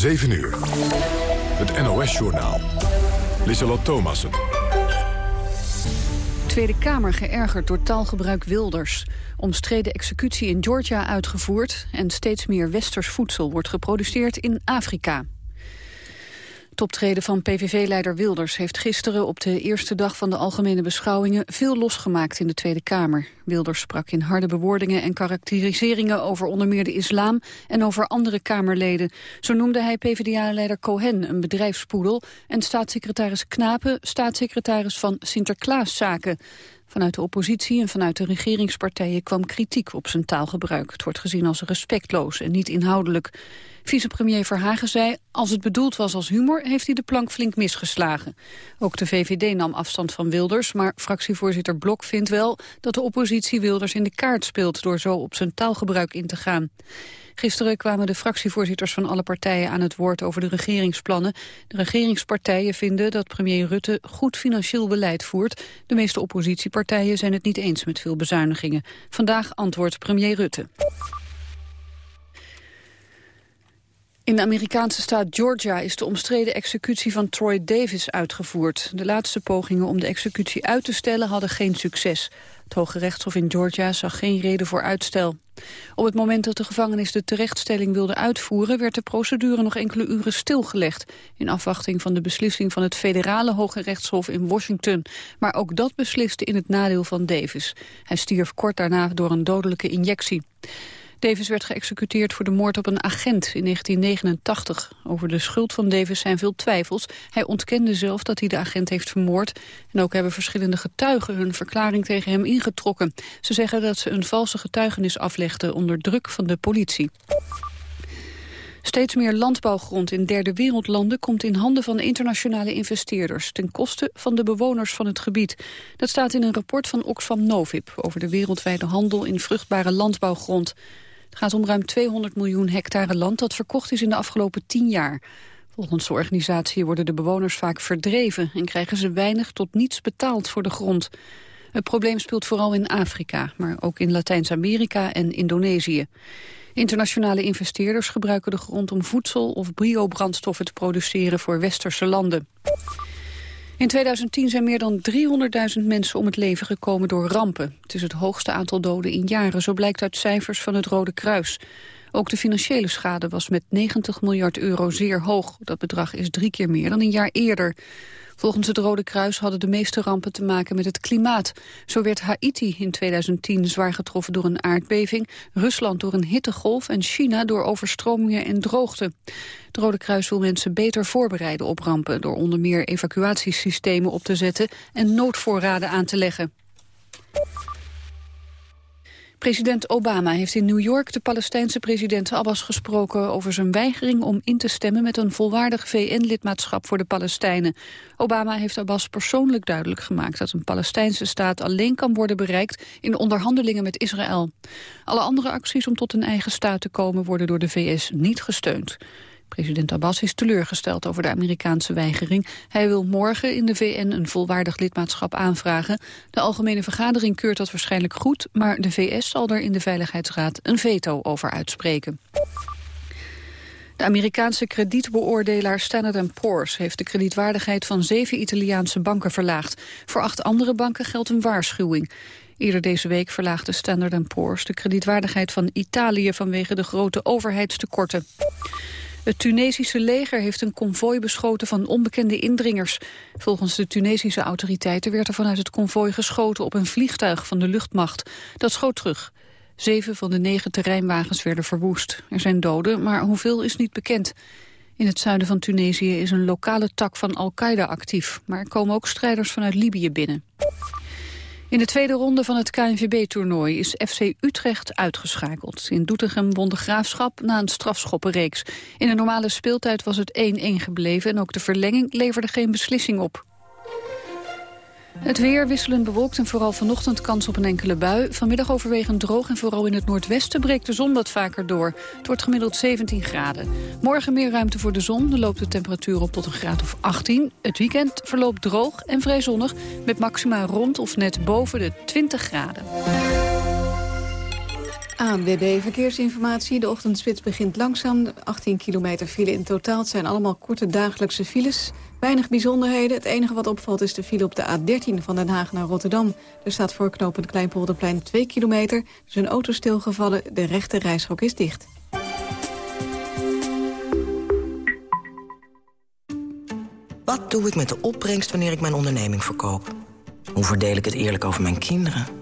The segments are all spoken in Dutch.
7 uur. Het NOS-journaal. Lissalot Thomassen. Tweede Kamer geërgerd door taalgebruik Wilders. Omstreden executie in Georgia uitgevoerd... en steeds meer westers voedsel wordt geproduceerd in Afrika. Het optreden van PVV-leider Wilders heeft gisteren op de eerste dag van de algemene beschouwingen veel losgemaakt in de Tweede Kamer. Wilders sprak in harde bewoordingen en karakteriseringen over onder meer de islam en over andere Kamerleden. Zo noemde hij PvdA-leider Cohen een bedrijfspoedel en staatssecretaris Knapen staatssecretaris van Sinterklaaszaken. Vanuit de oppositie en vanuit de regeringspartijen kwam kritiek op zijn taalgebruik. Het wordt gezien als respectloos en niet inhoudelijk. Vicepremier Verhagen zei, als het bedoeld was als humor, heeft hij de plank flink misgeslagen. Ook de VVD nam afstand van Wilders, maar fractievoorzitter Blok vindt wel dat de oppositie Wilders in de kaart speelt door zo op zijn taalgebruik in te gaan. Gisteren kwamen de fractievoorzitters van alle partijen aan het woord over de regeringsplannen. De regeringspartijen vinden dat premier Rutte goed financieel beleid voert. De meeste oppositiepartijen zijn het niet eens met veel bezuinigingen. Vandaag antwoordt premier Rutte. In de Amerikaanse staat Georgia is de omstreden executie van Troy Davis uitgevoerd. De laatste pogingen om de executie uit te stellen hadden geen succes. Het Hoge Rechtshof in Georgia zag geen reden voor uitstel. Op het moment dat de gevangenis de terechtstelling wilde uitvoeren... werd de procedure nog enkele uren stilgelegd... in afwachting van de beslissing van het federale Hoge Rechtshof in Washington. Maar ook dat besliste in het nadeel van Davis. Hij stierf kort daarna door een dodelijke injectie. Davis werd geëxecuteerd voor de moord op een agent in 1989. Over de schuld van Davis zijn veel twijfels. Hij ontkende zelf dat hij de agent heeft vermoord. En ook hebben verschillende getuigen hun verklaring tegen hem ingetrokken. Ze zeggen dat ze een valse getuigenis aflegden onder druk van de politie. Steeds meer landbouwgrond in derde wereldlanden komt in handen van internationale investeerders, ten koste van de bewoners van het gebied. Dat staat in een rapport van Oxfam Novib over de wereldwijde handel in vruchtbare landbouwgrond. Het gaat om ruim 200 miljoen hectare land dat verkocht is in de afgelopen tien jaar. Volgens de organisatie worden de bewoners vaak verdreven... en krijgen ze weinig tot niets betaald voor de grond. Het probleem speelt vooral in Afrika, maar ook in Latijns-Amerika en Indonesië. Internationale investeerders gebruiken de grond om voedsel of biobrandstoffen te produceren voor westerse landen. In 2010 zijn meer dan 300.000 mensen om het leven gekomen door rampen. Het is het hoogste aantal doden in jaren, zo blijkt uit cijfers van het Rode Kruis. Ook de financiële schade was met 90 miljard euro zeer hoog. Dat bedrag is drie keer meer dan een jaar eerder. Volgens het Rode Kruis hadden de meeste rampen te maken met het klimaat. Zo werd Haiti in 2010 zwaar getroffen door een aardbeving, Rusland door een hittegolf en China door overstromingen en droogte. Het Rode Kruis wil mensen beter voorbereiden op rampen... door onder meer evacuatiesystemen op te zetten en noodvoorraden aan te leggen. President Obama heeft in New York de Palestijnse president Abbas gesproken over zijn weigering om in te stemmen met een volwaardig VN-lidmaatschap voor de Palestijnen. Obama heeft Abbas persoonlijk duidelijk gemaakt dat een Palestijnse staat alleen kan worden bereikt in onderhandelingen met Israël. Alle andere acties om tot een eigen staat te komen worden door de VS niet gesteund. President Abbas is teleurgesteld over de Amerikaanse weigering. Hij wil morgen in de VN een volwaardig lidmaatschap aanvragen. De Algemene Vergadering keurt dat waarschijnlijk goed... maar de VS zal er in de Veiligheidsraad een veto over uitspreken. De Amerikaanse kredietbeoordelaar Standard Poor's heeft de kredietwaardigheid van zeven Italiaanse banken verlaagd. Voor acht andere banken geldt een waarschuwing. Eerder deze week verlaagde Standard Poor's de kredietwaardigheid van Italië vanwege de grote overheidstekorten. Het Tunesische leger heeft een konvooi beschoten van onbekende indringers. Volgens de Tunesische autoriteiten werd er vanuit het konvooi geschoten op een vliegtuig van de luchtmacht. Dat schoot terug. Zeven van de negen terreinwagens werden verwoest. Er zijn doden, maar hoeveel is niet bekend. In het zuiden van Tunesië is een lokale tak van Al-Qaeda actief. Maar er komen ook strijders vanuit Libië binnen. In de tweede ronde van het KNVB-toernooi is FC Utrecht uitgeschakeld. In Doetinchem won de Graafschap na een strafschoppenreeks. In de normale speeltijd was het 1-1 gebleven... en ook de verlenging leverde geen beslissing op. Het weer wisselend bewolkt en vooral vanochtend kans op een enkele bui. Vanmiddag overwegend droog en vooral in het noordwesten breekt de zon wat vaker door. Het wordt gemiddeld 17 graden. Morgen meer ruimte voor de zon. Dan loopt de temperatuur op tot een graad of 18. Het weekend verloopt droog en vrij zonnig met maxima rond of net boven de 20 graden. ANWB Verkeersinformatie. De ochtendspits begint langzaam. 18 kilometer file in totaal. Het zijn allemaal korte dagelijkse files. Weinig bijzonderheden. Het enige wat opvalt is de file op de A13 van Den Haag naar Rotterdam. Er staat voor knooppunt Kleinpolderplein 2 kilometer. Er is een auto stilgevallen. De rechte reishok is dicht. Wat doe ik met de opbrengst wanneer ik mijn onderneming verkoop? Hoe verdeel ik het eerlijk over mijn kinderen?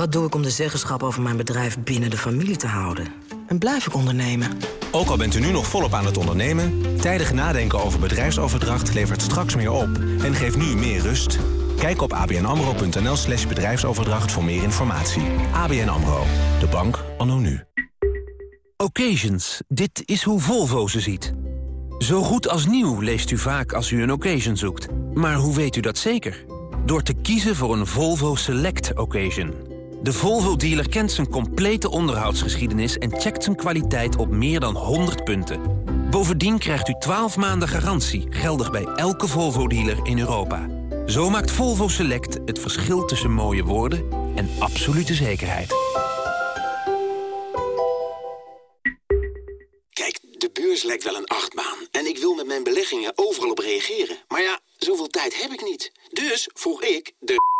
Wat doe ik om de zeggenschap over mijn bedrijf binnen de familie te houden? En blijf ik ondernemen? Ook al bent u nu nog volop aan het ondernemen... tijdig nadenken over bedrijfsoverdracht levert straks meer op... en geeft nu meer rust. Kijk op abnamro.nl slash bedrijfsoverdracht voor meer informatie. ABN AMRO, de bank anno nu. Occasions, dit is hoe Volvo ze ziet. Zo goed als nieuw leest u vaak als u een occasion zoekt. Maar hoe weet u dat zeker? Door te kiezen voor een Volvo Select Occasion... De Volvo-dealer kent zijn complete onderhoudsgeschiedenis... en checkt zijn kwaliteit op meer dan 100 punten. Bovendien krijgt u 12 maanden garantie... geldig bij elke Volvo-dealer in Europa. Zo maakt Volvo Select het verschil tussen mooie woorden... en absolute zekerheid. Kijk, de beurs lijkt wel een achtbaan... en ik wil met mijn beleggingen overal op reageren. Maar ja, zoveel tijd heb ik niet. Dus vroeg ik de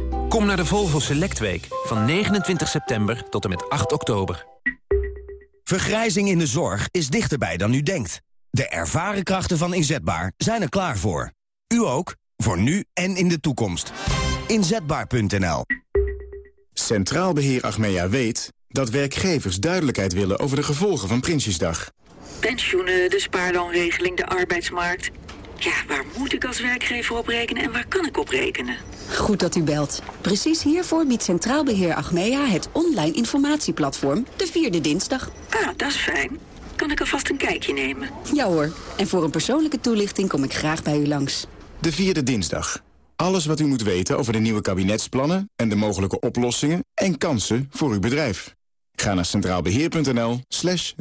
Kom naar de Volvo Select Week van 29 september tot en met 8 oktober. Vergrijzing in de zorg is dichterbij dan u denkt. De ervaren krachten van Inzetbaar zijn er klaar voor. U ook, voor nu en in de toekomst. Inzetbaar.nl Centraal Beheer Achmea weet dat werkgevers duidelijkheid willen over de gevolgen van Prinsjesdag. Pensioenen, de spaarloonregeling, de arbeidsmarkt. Ja, waar moet ik als werkgever op rekenen en waar kan ik op rekenen? Goed dat u belt. Precies hiervoor biedt Centraal Beheer Achmea het online informatieplatform de vierde dinsdag. Ah, dat is fijn. Kan ik alvast een kijkje nemen? Ja hoor. En voor een persoonlijke toelichting kom ik graag bij u langs. De vierde dinsdag. Alles wat u moet weten over de nieuwe kabinetsplannen en de mogelijke oplossingen en kansen voor uw bedrijf. Ga naar centraalbeheer.nl slash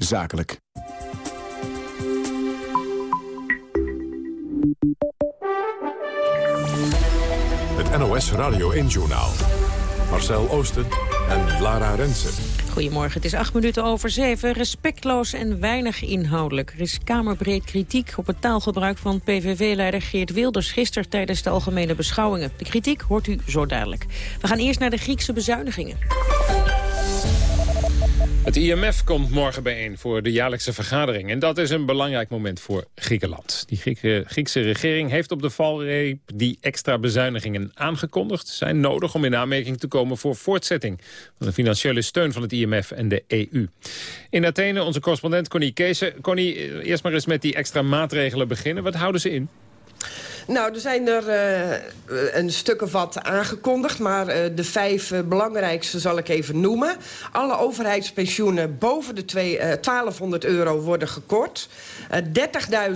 NOS Radio 1-journaal. Marcel Oosten en Lara Rensen. Goedemorgen, het is acht minuten over zeven. Respectloos en weinig inhoudelijk. Er is kamerbreed kritiek op het taalgebruik van PVV-leider Geert Wilders... gisteren tijdens de algemene beschouwingen. De kritiek hoort u zo dadelijk. We gaan eerst naar de Griekse bezuinigingen. Het IMF komt morgen bijeen voor de jaarlijkse vergadering. En dat is een belangrijk moment voor Griekenland. Die Griekse regering heeft op de valreep die extra bezuinigingen aangekondigd. Zijn nodig om in aanmerking te komen voor voortzetting van de financiële steun van het IMF en de EU. In Athene onze correspondent Connie Kees. Connie, eerst maar eens met die extra maatregelen beginnen. Wat houden ze in? Nou, er zijn er uh, een stuk of wat aangekondigd... maar uh, de vijf uh, belangrijkste zal ik even noemen. Alle overheidspensioenen boven de twee, 1200 euro worden gekort.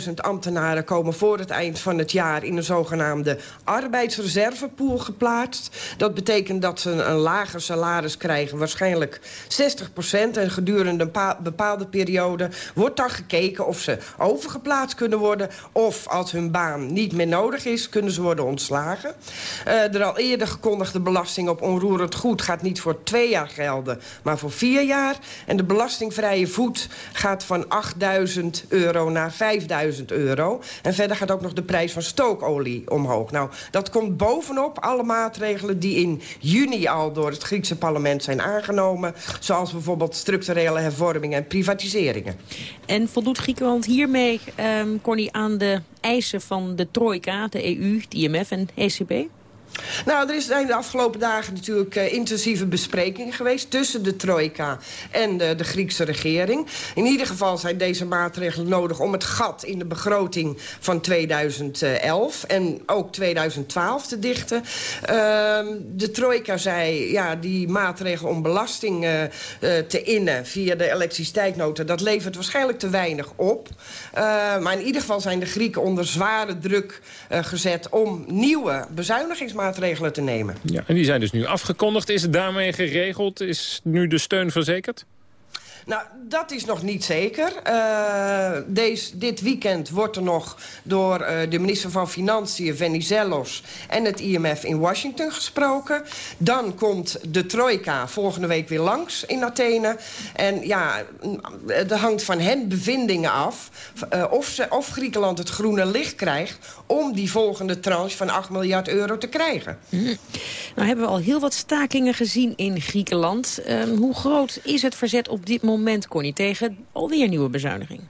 30.000 ambtenaren komen voor het eind van het jaar... in een zogenaamde arbeidsreservepool geplaatst. Dat betekent dat ze een, een lager salaris krijgen, waarschijnlijk 60% En gedurende een bepaalde periode wordt dan gekeken... of ze overgeplaatst kunnen worden... of als hun baan niet meer nodig is, kunnen ze worden ontslagen. De al eerder gekondigde belasting op onroerend goed gaat niet voor twee jaar gelden, maar voor vier jaar. En de belastingvrije voet gaat van 8000 euro naar 5000 euro. En verder gaat ook nog de prijs van stookolie omhoog. Nou, dat komt bovenop alle maatregelen die in juni al door het Griekse parlement zijn aangenomen. Zoals bijvoorbeeld structurele hervormingen en privatiseringen. En voldoet Griekenland hiermee, um, Corny, aan de eisen van de trojka, de EU, de IMF en ECB? Nou, er zijn de afgelopen dagen natuurlijk uh, intensieve besprekingen geweest... tussen de trojka en de, de, Griekse regering. In ieder geval zijn deze maatregelen nodig om het gat in de begroting van 2011... en ook 2012 te dichten. Uh, de trojka zei, ja, die maatregelen om belasting uh, te innen... via de elektriciteitsnota, dat levert waarschijnlijk te weinig op. maar in ieder geval zijn de Grieken onder zware druk gezet... om nieuwe bezuinigingsmaatregelen maatregelen te nemen. Ja, en die zijn dus nu afgekondigd. Is het daarmee geregeld? Is nu de steun verzekerd? Nou, dat is nog niet zeker. Uh, deze, dit weekend wordt er nog door uh, de minister van Financiën, Venizelos... en het IMF in Washington gesproken. Dan komt de trojka volgende week weer langs in Athene. En ja, er hangt van hen bevindingen af... Uh, of, ze, of Griekenland het groene licht krijgt... om die volgende tranche van 8 miljard euro te krijgen. Mm. Nou hebben we al heel wat stakingen gezien in Griekenland. Uh, hoe groot is het verzet op dit moment? Moment, Connie, tegen alweer nieuwe bezuiniging?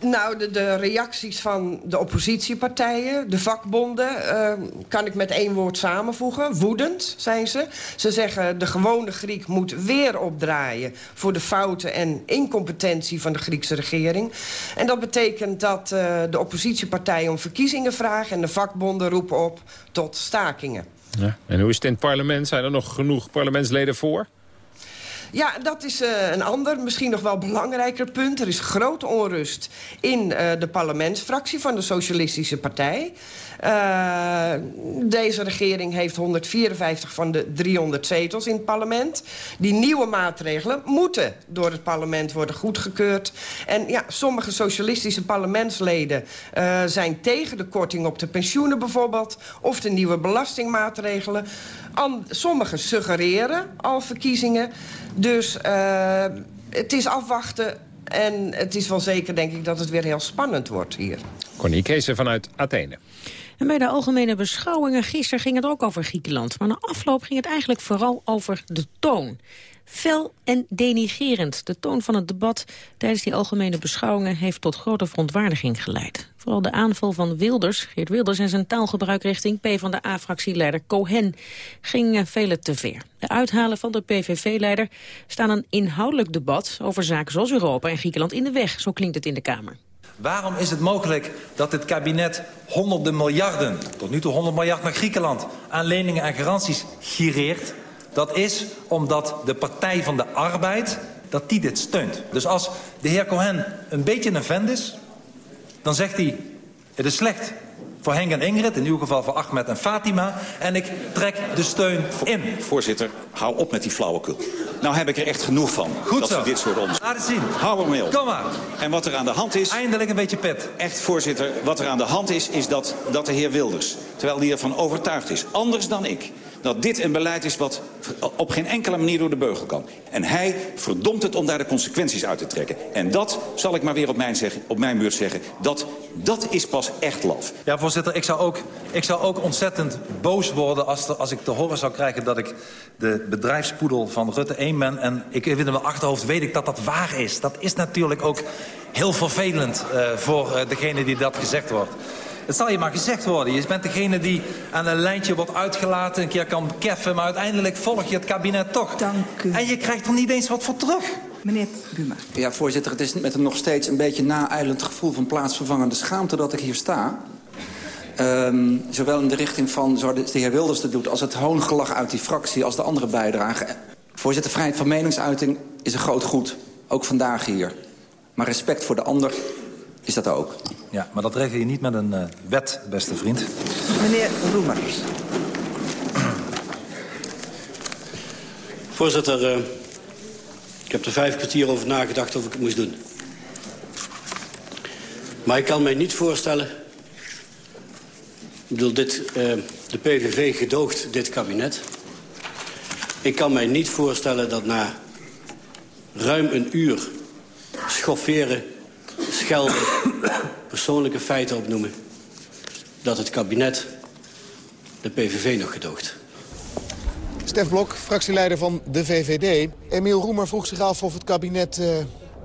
Nou, de, de, reacties van de oppositiepartijen, de vakbonden... Uh, kan ik met één woord samenvoegen. Woedend, zijn ze. Ze zeggen de gewone Griek moet weer opdraaien... voor de fouten en incompetentie van de Griekse regering. En dat betekent dat uh, de oppositiepartijen om verkiezingen vragen... en de vakbonden roepen op tot stakingen. Ja. En hoe is het in het parlement? Zijn er nog genoeg parlementsleden voor? Ja, dat is uh, een ander, misschien nog wel belangrijker punt. Er is grote onrust in uh, de parlementsfractie van de Socialistische Partij. Uh, deze regering heeft 154 van de 300 zetels in het parlement. Die nieuwe maatregelen moeten door het parlement worden goedgekeurd. En ja, sommige socialistische parlementsleden zijn tegen de korting op de pensioenen bijvoorbeeld... of de nieuwe belastingmaatregelen. Sommigen suggereren al verkiezingen. Dus uh, het is afwachten en het is wel zeker, denk ik, dat het weer heel spannend wordt hier. Connie Kees vanuit Athene. En bij de algemene beschouwingen gisteren ging het ook over Griekenland. Maar na afloop ging het eigenlijk vooral over de toon. Fel en denigerend. De toon van het debat tijdens die algemene beschouwingen... heeft tot grote verontwaardiging geleid. Vooral de aanval van Wilders, Geert Wilders en zijn taalgebruik richting PvdA-fractieleider Cohen ging vele te ver. De uithalen van de PVV-leider staan een inhoudelijk debat over zaken zoals Europa en Griekenland in de weg. Zo klinkt het in de Kamer. Waarom is het mogelijk dat dit kabinet honderden miljarden... tot nu toe 100 miljard naar Griekenland... aan leningen en garanties gireert? Dat is omdat de Partij van de Arbeid dat die dit steunt. Dus als de heer Cohen een beetje een vent is... dan zegt hij, het is slecht voor Henk en Ingrid, in uw geval voor Ahmed en Fatima. En ik trek de steun in. Voorzitter, hou op met die flauwekul. Nou heb ik er echt genoeg van. Goed dat zo. dit soort ons. Laat het zien. Hou er mee op. Kom maar. En wat er aan de hand is... Eindelijk een beetje pit. Echt, voorzitter, wat er aan de hand is, is dat, dat de heer Wilders... terwijl hij ervan overtuigd is, anders dan ik dat dit een beleid is wat op geen enkele manier door de beugel kan. En hij verdomt het om daar de consequenties uit te trekken. En dat, zal ik maar weer op mijn, zeggen, op mijn beurt zeggen, dat, dat is pas echt laf. Ja, voorzitter, ik zou ook, ik zou ook ontzettend boos worden... Als, als ik te horen zou krijgen dat ik de bedrijfspoedel van Rutte 1 ben. En ik in mijn achterhoofd weet ik dat dat waar is. Dat is natuurlijk ook heel vervelend uh, voor uh, degene die dat gezegd wordt. Het zal je maar gezegd worden. Je bent degene die aan een lijntje wordt uitgelaten... een keer kan keffen, maar uiteindelijk volg je het kabinet toch. Dank u. En je krijgt er niet eens wat voor terug. Meneer Buma. Ja, voorzitter, het is met een nog steeds een beetje naeilend gevoel... van plaatsvervangende schaamte dat ik hier sta. Um, zowel in de richting van zoals de heer Wilders het doet... als het hoongelach uit die fractie, als de andere bijdragen. Voorzitter, vrijheid van meningsuiting is een groot goed. Ook vandaag hier. Maar respect voor de ander is dat ook. Ja, maar dat regel je niet met een uh, wet, beste vriend. Meneer Roemer. Voorzitter, uh, ik heb er vijf kwartier over nagedacht of ik het moest doen. Maar ik kan mij niet voorstellen... Ik bedoel, dit, uh, de PVV gedoogt dit kabinet. Ik kan mij niet voorstellen dat na ruim een uur schofferen schelden, persoonlijke feiten opnoemen... dat het kabinet de PVV nog gedoogt. Stef Blok, fractieleider van de VVD. Emiel Roemer vroeg zich af of het kabinet uh,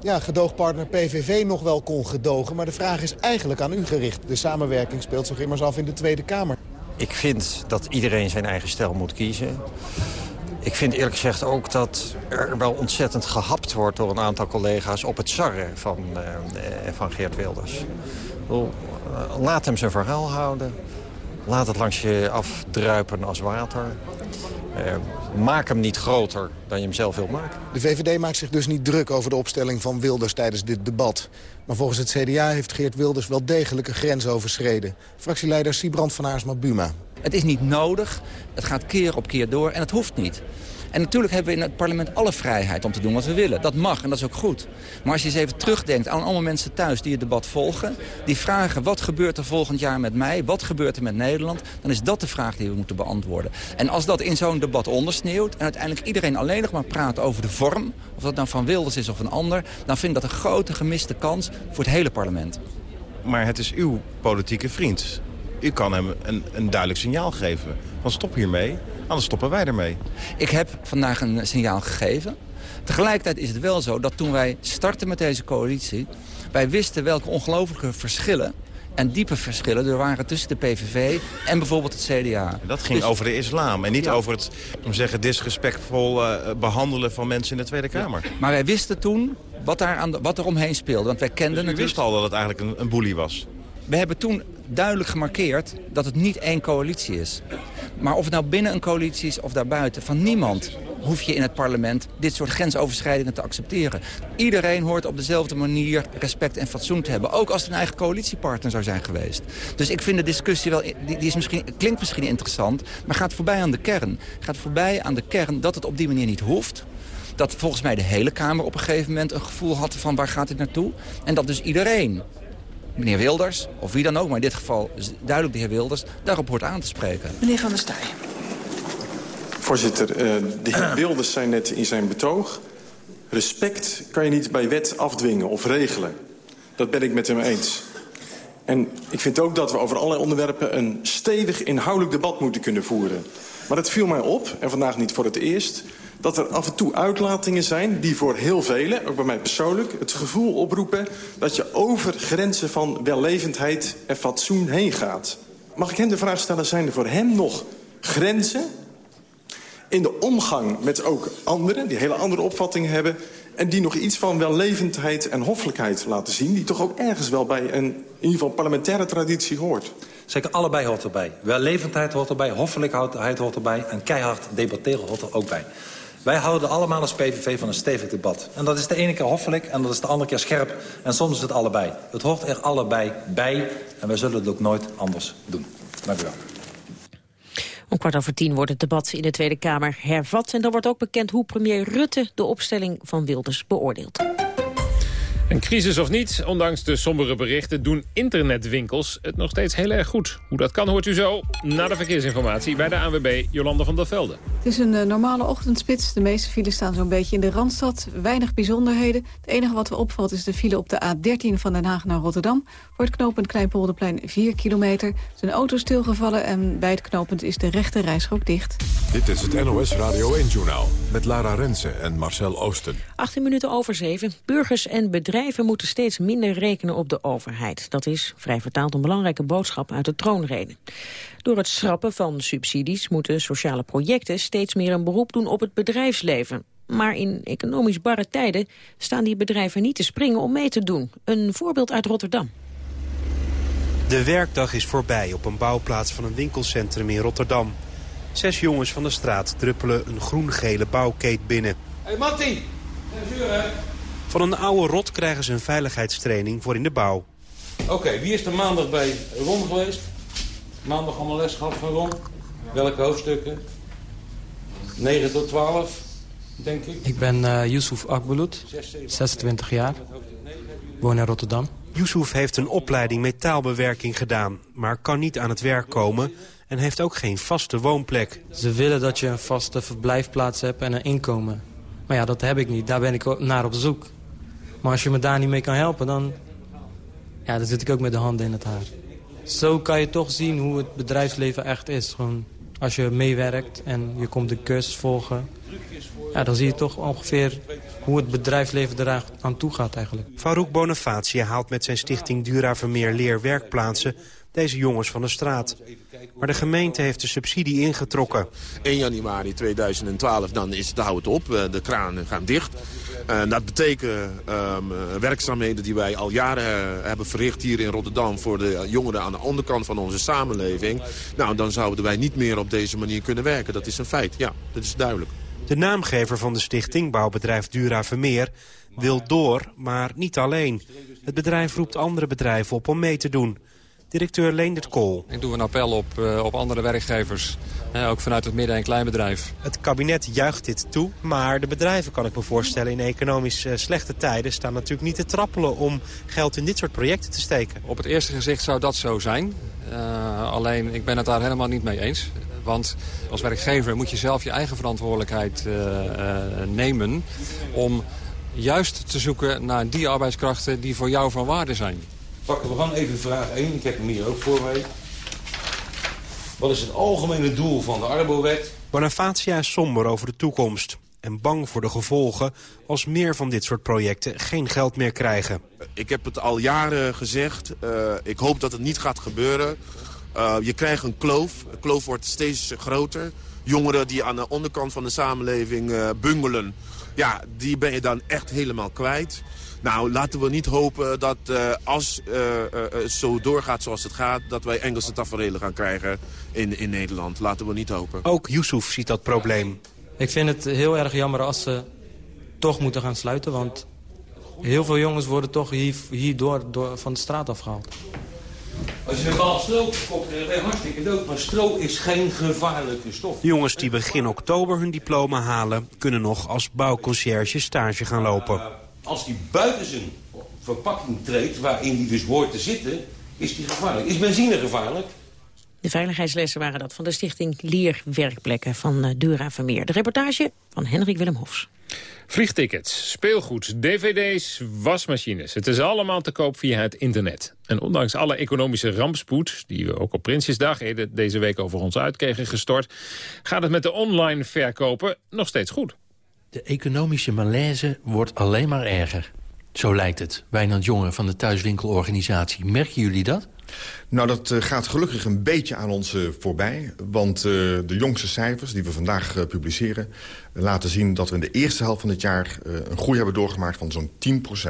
ja, gedoogpartner PVV nog wel kon gedogen. Maar de vraag is eigenlijk aan u gericht. De samenwerking speelt zich immers af in de Tweede Kamer. Ik vind dat iedereen zijn eigen stijl moet kiezen. Ik vind eerlijk gezegd ook dat er wel ontzettend gehapt wordt... door een aantal collega's op het sarren van, uh, van Geert Wilders. Laat hem zijn verhaal houden. Laat het langs je afdruipen als water. Maak hem niet groter dan je hem zelf wilt maken. De VVD maakt zich dus niet druk over de opstelling van Wilders tijdens dit debat. Maar volgens het CDA heeft Geert Wilders wel degelijke grens overschreden. Fractieleider Siebrand van Aarsma-Buma. Het is niet nodig, het gaat keer op keer door en het hoeft niet. En natuurlijk hebben we in het parlement alle vrijheid om te doen wat we willen. Dat mag en dat is ook goed. Maar als je eens even terugdenkt aan allemaal mensen thuis die het debat volgen... die vragen wat gebeurt er volgend jaar met mij, wat gebeurt er met Nederland... dan is dat de vraag die we moeten beantwoorden. En als dat in zo'n debat ondersneeuwt... en uiteindelijk iedereen alleen nog maar praat over de vorm... of dat nou van Wilders is of een ander... dan vind ik dat een grote gemiste kans voor het hele parlement. Maar het is uw politieke vriend. U kan hem een, een duidelijk signaal geven. Van stop hiermee, Anders stoppen wij ermee. Ik heb vandaag een signaal gegeven. Tegelijkertijd is het wel zo dat toen wij startten met deze coalitie... wij wisten welke ongelooflijke verschillen en diepe verschillen er waren tussen de PVV en bijvoorbeeld het CDA. Dat ging dus- over de islam en niet over het om zeggen, disrespectvol uh, behandelen van mensen in de Tweede Kamer. Maar wij wisten toen wat, daar aan de, wat er omheen speelde, want wij kenden dus u wist al dat het eigenlijk een, een boelie was? We hebben toen duidelijk gemarkeerd dat het niet één coalitie is. Maar of het nou binnen een coalitie is of daarbuiten, van niemand hoef je in het parlement dit soort grensoverschrijdingen te accepteren. Iedereen hoort op dezelfde manier respect en fatsoen te hebben. Ook als het een eigen coalitiepartner zou zijn geweest. Dus ik vind de discussie wel, die, is misschien, klinkt misschien interessant, maar gaat voorbij aan de kern. Gaat voorbij aan de kern dat het op die manier niet hoeft dat volgens mij de hele Kamer op een gegeven moment een gevoel had van waar gaat dit naartoe. En dat dus iedereen meneer Wilders, of wie dan ook, maar in dit geval duidelijk de heer Wilders, daarop wordt aan te spreken. Meneer Van der Staaij. Voorzitter, eh, de heer Wilders zei net in zijn betoog... respect kan je niet bij wet afdwingen of regelen. Dat ben ik met hem eens. En ik vind ook dat we over allerlei onderwerpen... een stevig inhoudelijk debat moeten kunnen voeren. Maar het viel mij op, en vandaag niet voor het eerst dat er af en toe uitlatingen zijn die voor heel velen, ook bij mij persoonlijk... het gevoel oproepen dat je over grenzen van wellevendheid en fatsoen heen gaat. Mag ik hem de vraag stellen, zijn er voor hem nog grenzen... in de omgang met ook anderen, die hele andere opvattingen hebben... en die nog iets van wellevendheid en hoffelijkheid laten zien... die toch ook ergens wel bij een in ieder geval parlementaire traditie hoort? Zeker allebei hoort erbij. Wellevendheid hoort erbij, hoffelijkheid hoort erbij... en keihard debatteren hoort er ook bij. Wij houden allemaal als PVV van een stevig debat. En dat is de ene keer hoffelijk en dat is de andere keer scherp. En soms is het allebei. Het hoort er allebei bij en wij zullen het ook nooit anders doen. Dank u wel. Om kwart over tien wordt het debat in de Tweede Kamer hervat. En dan wordt ook bekend hoe premier Rutte de opstelling van Wilders beoordeelt. Een crisis of niet, ondanks de sombere berichten... doen internetwinkels het nog steeds heel erg goed. Hoe dat kan, hoort u zo na de verkeersinformatie... bij de ANWB Jolanda van der Velde. Het is een uh, normale ochtendspits. De meeste files staan zo'n beetje in de Randstad. Weinig bijzonderheden. Het enige wat we opvalt is de file op de A13 van Den Haag naar Rotterdam. Voor het knooppunt Kleinpolderplein 4 kilometer. Zijn auto stilgevallen en bij het knooppunt is de rechte rijstrook dicht. Dit is het NOS Radio 1-journaal met Lara Rensen en Marcel Oosten. 18 minuten over 7. Burgers en bedrijven Bedrijven moeten steeds minder rekenen op de overheid. Dat is, vrij vertaald, een belangrijke boodschap uit de troonrede. Door het schrappen van subsidies moeten sociale projecten steeds meer een beroep doen op het bedrijfsleven. Maar in economisch barre tijden staan die bedrijven niet te springen om mee te doen. Een voorbeeld uit Rotterdam. De werkdag is voorbij op een bouwplaats van een winkelcentrum in Rotterdam. Zes jongens van de straat druppelen een groen-gele bouwkeet binnen. Hé hey, Mattie, hè? Van een oude rot krijgen ze een veiligheidstraining voor in de bouw. Oké, wie is er maandag bij Ron geweest? Maandag allemaal les gehad van Ron? Welke hoofdstukken? 9 tot 12, denk ik. Ik ben uh, Yusuf Akbulut, 26 jaar. Woon in Rotterdam. Yusuf heeft een opleiding metaalbewerking gedaan... maar kan niet aan het werk komen en heeft ook geen vaste woonplek. Ze willen dat je een vaste verblijfplaats hebt en een inkomen. Maar ja, dat heb ik niet. Daar ben ik naar op zoek. Maar als je me daar niet mee kan helpen, dan, ja, dan zit ik ook met de handen in het haar. Zo kan je toch zien hoe het bedrijfsleven echt is. Gewoon als je meewerkt en je komt de cursus volgen... Ja, dan zie je toch ongeveer hoe het bedrijfsleven eraan aan toe gaat eigenlijk. Farouk Bonifatie haalt met zijn stichting Dura Vermeer Leerwerkplaatsen deze jongens van de straat. Maar de gemeente heeft de subsidie ingetrokken. 1 januari 2012, dan is het, houdt het op. Eh, de kranen gaan dicht. En dat betekent um, werkzaamheden die wij al jaren eh, hebben verricht hier in Rotterdam... voor de jongeren aan de onderkant van onze samenleving. Nou, dan zouden wij niet meer op deze manier kunnen werken. Dat is een feit, ja, dat is duidelijk. De naamgever van de stichting, bouwbedrijf Dura Vermeer, wil door, maar niet alleen. Het bedrijf roept andere bedrijven op om mee te doen. Directeur Leendert Kool. Ik doe een appel op, uh, op andere werkgevers, ook vanuit het midden- en kleinbedrijf. Het kabinet juicht dit toe, maar de bedrijven, kan ik me voorstellen... in economisch uh, slechte tijden staan natuurlijk niet te trappelen... om geld in dit soort projecten te steken. Op het eerste gezicht zou dat zo zijn. Uh, alleen, ik ben het daar helemaal niet mee eens. Want als werkgever moet je zelf je eigen verantwoordelijkheid nemen... om juist te zoeken naar die arbeidskrachten die voor jou van waarde zijn. Pakken we gewoon even vraag 1. Ik heb hem hier ook voor mij. Wat is het algemene doel van de Arbowet? Bonifacia is somber over de toekomst en bang voor de gevolgen als meer van dit soort projecten geen geld meer krijgen. Ik heb het al jaren gezegd. Uh, ik hoop dat het niet gaat gebeuren. Uh, je krijgt een kloof. De kloof wordt steeds groter. Jongeren die aan de onderkant van de samenleving uh, bungelen... ja, die ben je dan echt helemaal kwijt. Nou, laten we niet hopen dat uh, als uh, uh, het zo doorgaat zoals het gaat... dat wij Engelse tafereelen gaan krijgen in, in Nederland. Laten we niet hopen. Ook Yusuf ziet dat probleem. Ik vind het heel erg jammer als ze toch moeten gaan sluiten. Want heel veel jongens worden toch hier, hierdoor door, van de straat afgehaald. Als je een bal stro kopt, dan ben je hartstikke dood. Maar stro is geen gevaarlijke stof. De jongens die begin oktober hun diploma halen... kunnen nog als bouwconcierge stage gaan lopen als die buiten zijn verpakking treedt, waarin die dus hoort te zitten, is die gevaarlijk. Is benzine gevaarlijk? De veiligheidslessen waren dat van de stichting Lier Werkplekken van uh, Dura Vermeer. De reportage van Hendrik Willem Hofs. Vliegtickets, speelgoed, dvd's, wasmachines. Het is allemaal te koop via het internet. En ondanks alle economische rampspoed... die we ook op Prinsjesdag deze week over ons uitkregen gestort... gaat het met de online verkopen nog steeds goed. De economische malaise wordt alleen maar erger. Zo lijkt het. Wijnand Jonge van de thuiswinkelorganisatie. Merken jullie dat? Nou, dat uh, gaat gelukkig een beetje aan ons uh, voorbij. Want uh, de jongste cijfers die we vandaag publiceren... laten zien dat we in de eerste helft van het jaar... een groei hebben doorgemaakt van zo'n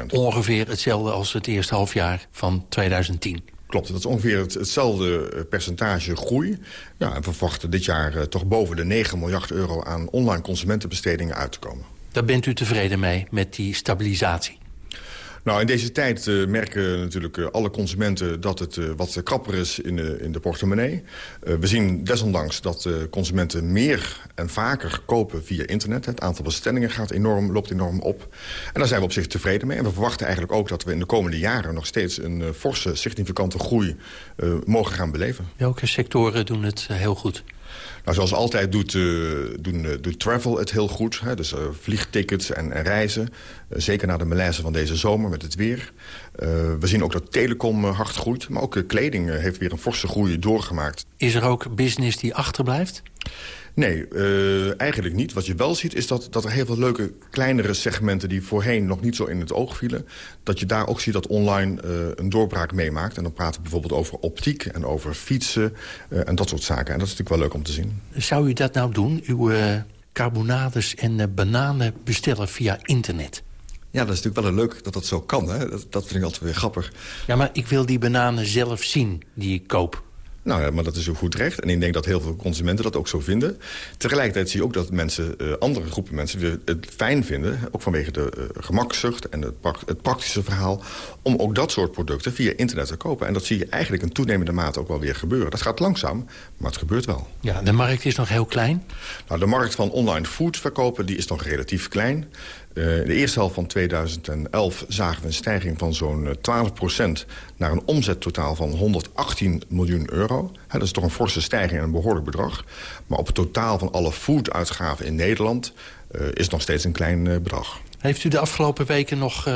10% Ongeveer hetzelfde als het eerste halfjaar van 2010. Klopt, dat is ongeveer het, hetzelfde percentage groei. We verwachten dit jaar uh, toch boven de 9 miljard euro... aan online consumentenbestedingen uit te komen. Daar bent u tevreden mee, met die stabilisatie? Nou, in deze tijd uh, merken natuurlijk uh, alle consumenten dat het uh, wat krapper is in de, in de portemonnee. we zien desondanks dat consumenten meer en vaker kopen via internet. Het aantal bestellingen gaat enorm, loopt enorm op. En daar zijn we op zich tevreden mee. En we verwachten eigenlijk ook dat we in de komende jaren nog steeds een forse, significante groei mogen gaan beleven. Welke sectoren doen het heel goed? Nou, zoals altijd doet, uh, doen, uh, doet travel het heel goed. Hè? Dus uh, vliegtickets en, en reizen. zeker na de malaise van deze zomer met het weer. we zien ook dat telecom hard groeit. Maar ook kleding heeft weer een forse groei doorgemaakt. Is er ook business die achterblijft? Nee, uh, eigenlijk niet. Wat je wel ziet is dat, dat er heel veel leuke kleinere segmenten... die voorheen nog niet zo in het oog vielen... dat je daar ook ziet dat online uh, een doorbraak meemaakt. En dan praten we bijvoorbeeld over optiek en over fietsen uh, en dat soort zaken. En dat is natuurlijk wel leuk om te zien. Zou u dat nou doen, uw carbonades en bananen bestellen via internet? Ja, dat is natuurlijk wel leuk dat dat zo kan. Hè? Dat, dat vind ik altijd weer grappig. Ja, maar ik wil die bananen zelf zien die ik koop. Nou ja, maar dat is ook goed recht. En ik denk dat heel veel consumenten dat ook zo vinden. Tegelijkertijd zie je ook dat mensen, uh, andere groepen mensen het fijn vinden... ook vanwege de uh, gemakzucht en het, pra het, praktische verhaal... om ook dat soort producten via internet te kopen. En dat zie je eigenlijk in toenemende mate ook wel weer gebeuren. Dat gaat langzaam, maar het gebeurt wel. Ja, de markt is nog heel klein? Nou, de markt van online food verkopen die is nog relatief klein. Uh, in de eerste helft van 2011 zagen we een stijging van zo'n 12% naar een omzettotaal van 118 miljoen euro. Dat is toch een forse stijging en een behoorlijk bedrag. Maar op het totaal van alle fooduitgaven in Nederland... Uh, is nog steeds een klein bedrag. Heeft u de afgelopen weken nog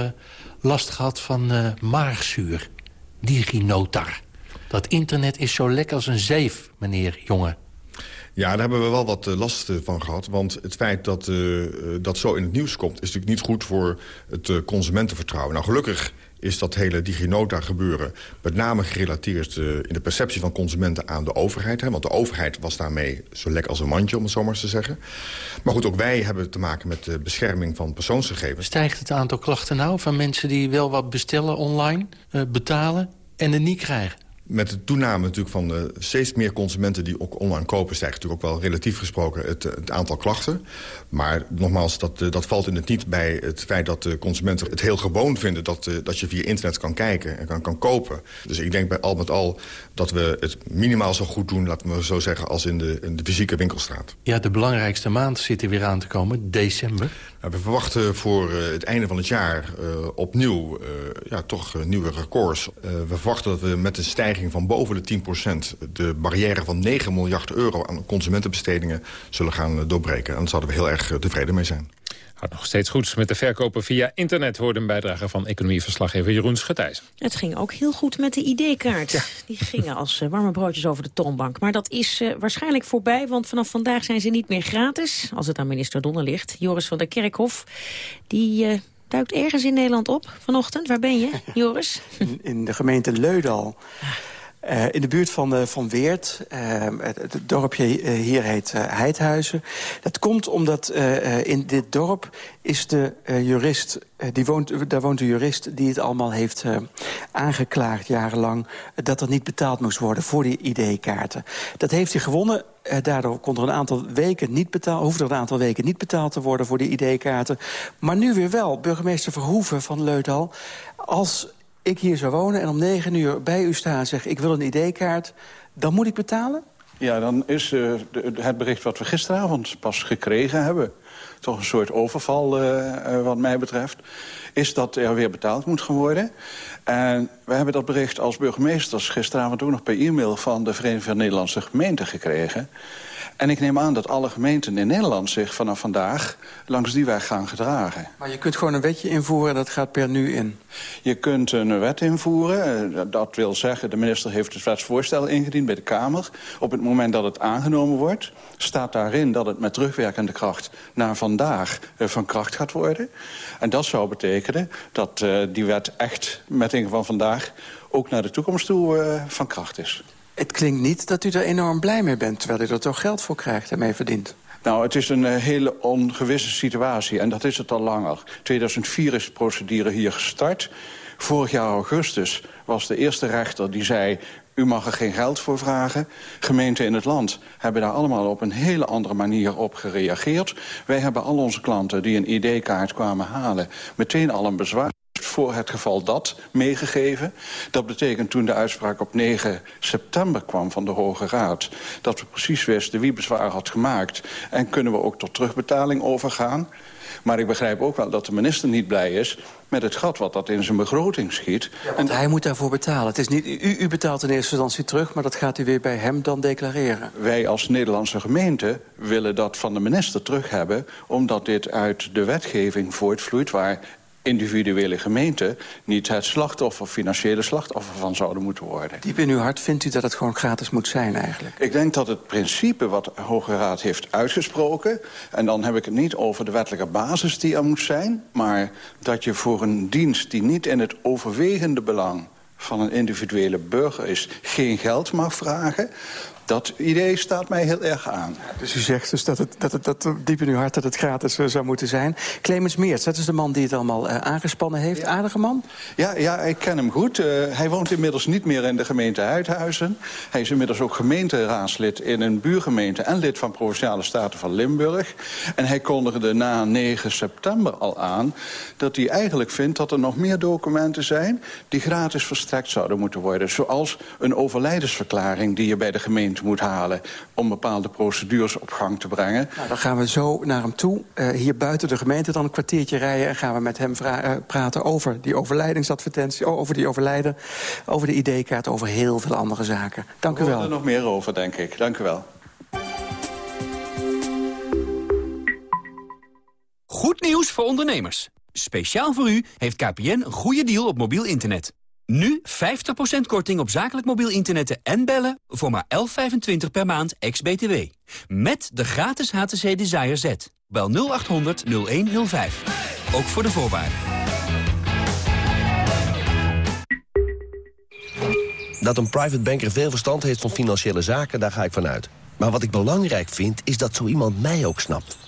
last gehad van maagzuur? Diginotar. Dat internet is zo lekker als een zeef, meneer Jonge. Ja, daar hebben we wel wat uh, last van gehad. Want het feit dat uh, dat zo in het nieuws komt... is natuurlijk niet goed voor het consumentenvertrouwen. Nou, gelukkig is dat hele DigiNota gebeuren met name gerelateerd in de perceptie van consumenten aan de overheid. Hè, want de overheid was daarmee zo lek als een mandje, om het zo maar eens te zeggen. Maar goed, ook wij hebben te maken met de bescherming van persoonsgegevens. Stijgt het aantal klachten nou van mensen die wel wat bestellen online, betalen en het niet krijgen? Met de toename natuurlijk van uh, steeds meer consumenten die ook online kopen... stijgt natuurlijk ook wel relatief gesproken het, aantal klachten. Maar nogmaals, dat, uh, dat valt in het niet bij het feit dat de consumenten het heel gewoon vinden... dat, uh, dat je via internet kan kijken en kan, kan kopen. Dus ik denk bij al met al dat we het minimaal zo goed doen... laten we zo zeggen, als in de, in de fysieke winkelstraat. Ja, de belangrijkste maand zit er weer aan te komen, december. Nou, we verwachten voor het einde van het jaar opnieuw ja, toch nieuwe records. we verwachten dat we met een stijging van boven de 10% de barrière van 9 miljard euro aan consumentenbestedingen zullen gaan doorbreken. En daar zouden we heel erg tevreden mee zijn. Gaat nog steeds goed met de verkopen via internet... hoorde een bijdrage van economieverslaggever Jeroen Schutijzer. Het ging ook heel goed met de ID-kaart. Die gingen als uh, warme broodjes over de toonbank. Maar dat is uh, waarschijnlijk voorbij, want vanaf vandaag zijn ze niet meer gratis. Als het aan minister Donner ligt. Joris van der Kerkhof, die... Uh, duikt ergens in Nederland op vanochtend. Waar ben je, Joris? In, in de gemeente Leudal. Uh, in de buurt van, uh, van Weert. Uh, het, dorpje hier heet Heidhuizen. Dat komt omdat in dit dorp is de jurist... die woont, daar woont een jurist die het allemaal heeft aangeklaagd jarenlang... dat er niet betaald moest worden voor die ID-kaarten. Dat heeft hij gewonnen. daardoor kon er een aantal weken niet betaald, hoefde er een aantal weken niet betaald te worden voor die ID-kaarten. Maar nu weer wel. Burgemeester Verhoeven van Leudal... als ik hier zou wonen en om negen uur bij u sta en zeg... ik wil een ID-kaart, dan moet ik betalen? Ja, dan is de, het bericht wat we gisteravond pas gekregen hebben... toch een soort overval uh, uh, wat mij betreft... is dat er weer betaald moet gaan worden. En we hebben dat bericht als burgemeesters gisteravond ook nog per e-mail... van de Vereniging van Nederlandse Gemeenten gekregen... En ik neem aan dat alle gemeenten in Nederland zich vanaf vandaag langs die weg gaan gedragen. Maar je kunt gewoon een wetje invoeren en dat gaat per nu in? Je kunt een wet invoeren. Dat wil zeggen, de minister heeft het wetsvoorstel ingediend bij de Kamer. Op het moment dat het aangenomen wordt, staat daarin dat het met terugwerkende kracht naar vandaag van kracht gaat worden. En dat zou betekenen dat uh, die wet echt met ingang van vandaag ook naar de toekomst toe van kracht is. Het klinkt niet dat u er enorm blij mee bent... terwijl u er toch geld voor krijgt en mee verdient. Nou, het is een uh, hele ongewisse situatie en dat is het al langer. 2004 is de procedure hier gestart. Vorig jaar augustus was de eerste rechter die zei... u mag er geen geld voor vragen. Gemeenten in het land hebben daar allemaal op een hele andere manier op gereageerd. Wij hebben al onze klanten die een ID-kaart kwamen halen... meteen al een bezwaar voor het geval dat meegegeven. Dat betekent toen de uitspraak op 9 september kwam van de Hoge Raad... dat we precies wisten wie bezwaar had gemaakt... en kunnen we ook tot terugbetaling overgaan. Maar ik begrijp ook wel dat de minister niet blij is met het gat wat dat in zijn begroting schiet. Ja, en hij moet daarvoor betalen. Het is niet, u, u betaalt in eerste instantie terug, maar dat gaat u weer bij hem dan declareren. Wij als Nederlandse gemeente willen dat van de minister terug hebben... omdat dit uit de wetgeving voortvloeit waar individuele gemeenten niet het slachtoffer, financiële slachtoffer van zouden moeten worden. Diep in uw hart vindt u dat het gewoon gratis moet zijn eigenlijk? Ik denk dat het principe wat de Hoge Raad heeft uitgesproken... en dan heb ik het niet over de wettelijke basis die er moet zijn... maar dat je voor een dienst die niet in het overwegende belang van een individuele burger is... geen geld mag vragen, dat idee staat mij heel erg aan. Dus u zegt dus dat het, dat het dat diep in uw hart dat het gratis uh, zou moeten zijn. Clemens Meerts, dat is de man die het allemaal uh, aangespannen heeft. Ja. Aardige man? Ja, ja, ik ken hem goed. Uh, hij woont inmiddels niet meer in de gemeente Uithuizen. Hij is inmiddels ook gemeenteraadslid in een buurgemeente... en lid van Provinciale Staten van Limburg. En hij kondigde na 9 september al aan... dat hij eigenlijk vindt dat er nog meer documenten zijn... die gratis verstrekt zouden moeten worden. Zoals een overlijdensverklaring die je bij de gemeente moet halen... om bepaalde procedures op gang te brengen. Nou, dan gaan we zo naar hem toe. Uh, hier buiten de gemeente dan een kwartiertje rijden... en gaan we met hem uh, praten over die overlijdensadvertentie... over die overlijden, over de ID-kaart, over heel veel andere zaken. Dank we u wel. We er nog meer over, denk ik. Dank u wel. Goed nieuws voor ondernemers. Speciaal voor u heeft KPN een goede deal op mobiel internet. Nu 50% korting op zakelijk mobiel internetten en bellen voor maar 11,25 per maand ex-BTW. Met de gratis HTC Desire Z. Bel 0800 0105. Ook voor de voorwaarden. Dat een private banker veel verstand heeft van financiële zaken, daar ga ik vanuit. Maar wat ik belangrijk vind, is dat zo iemand mij ook snapt.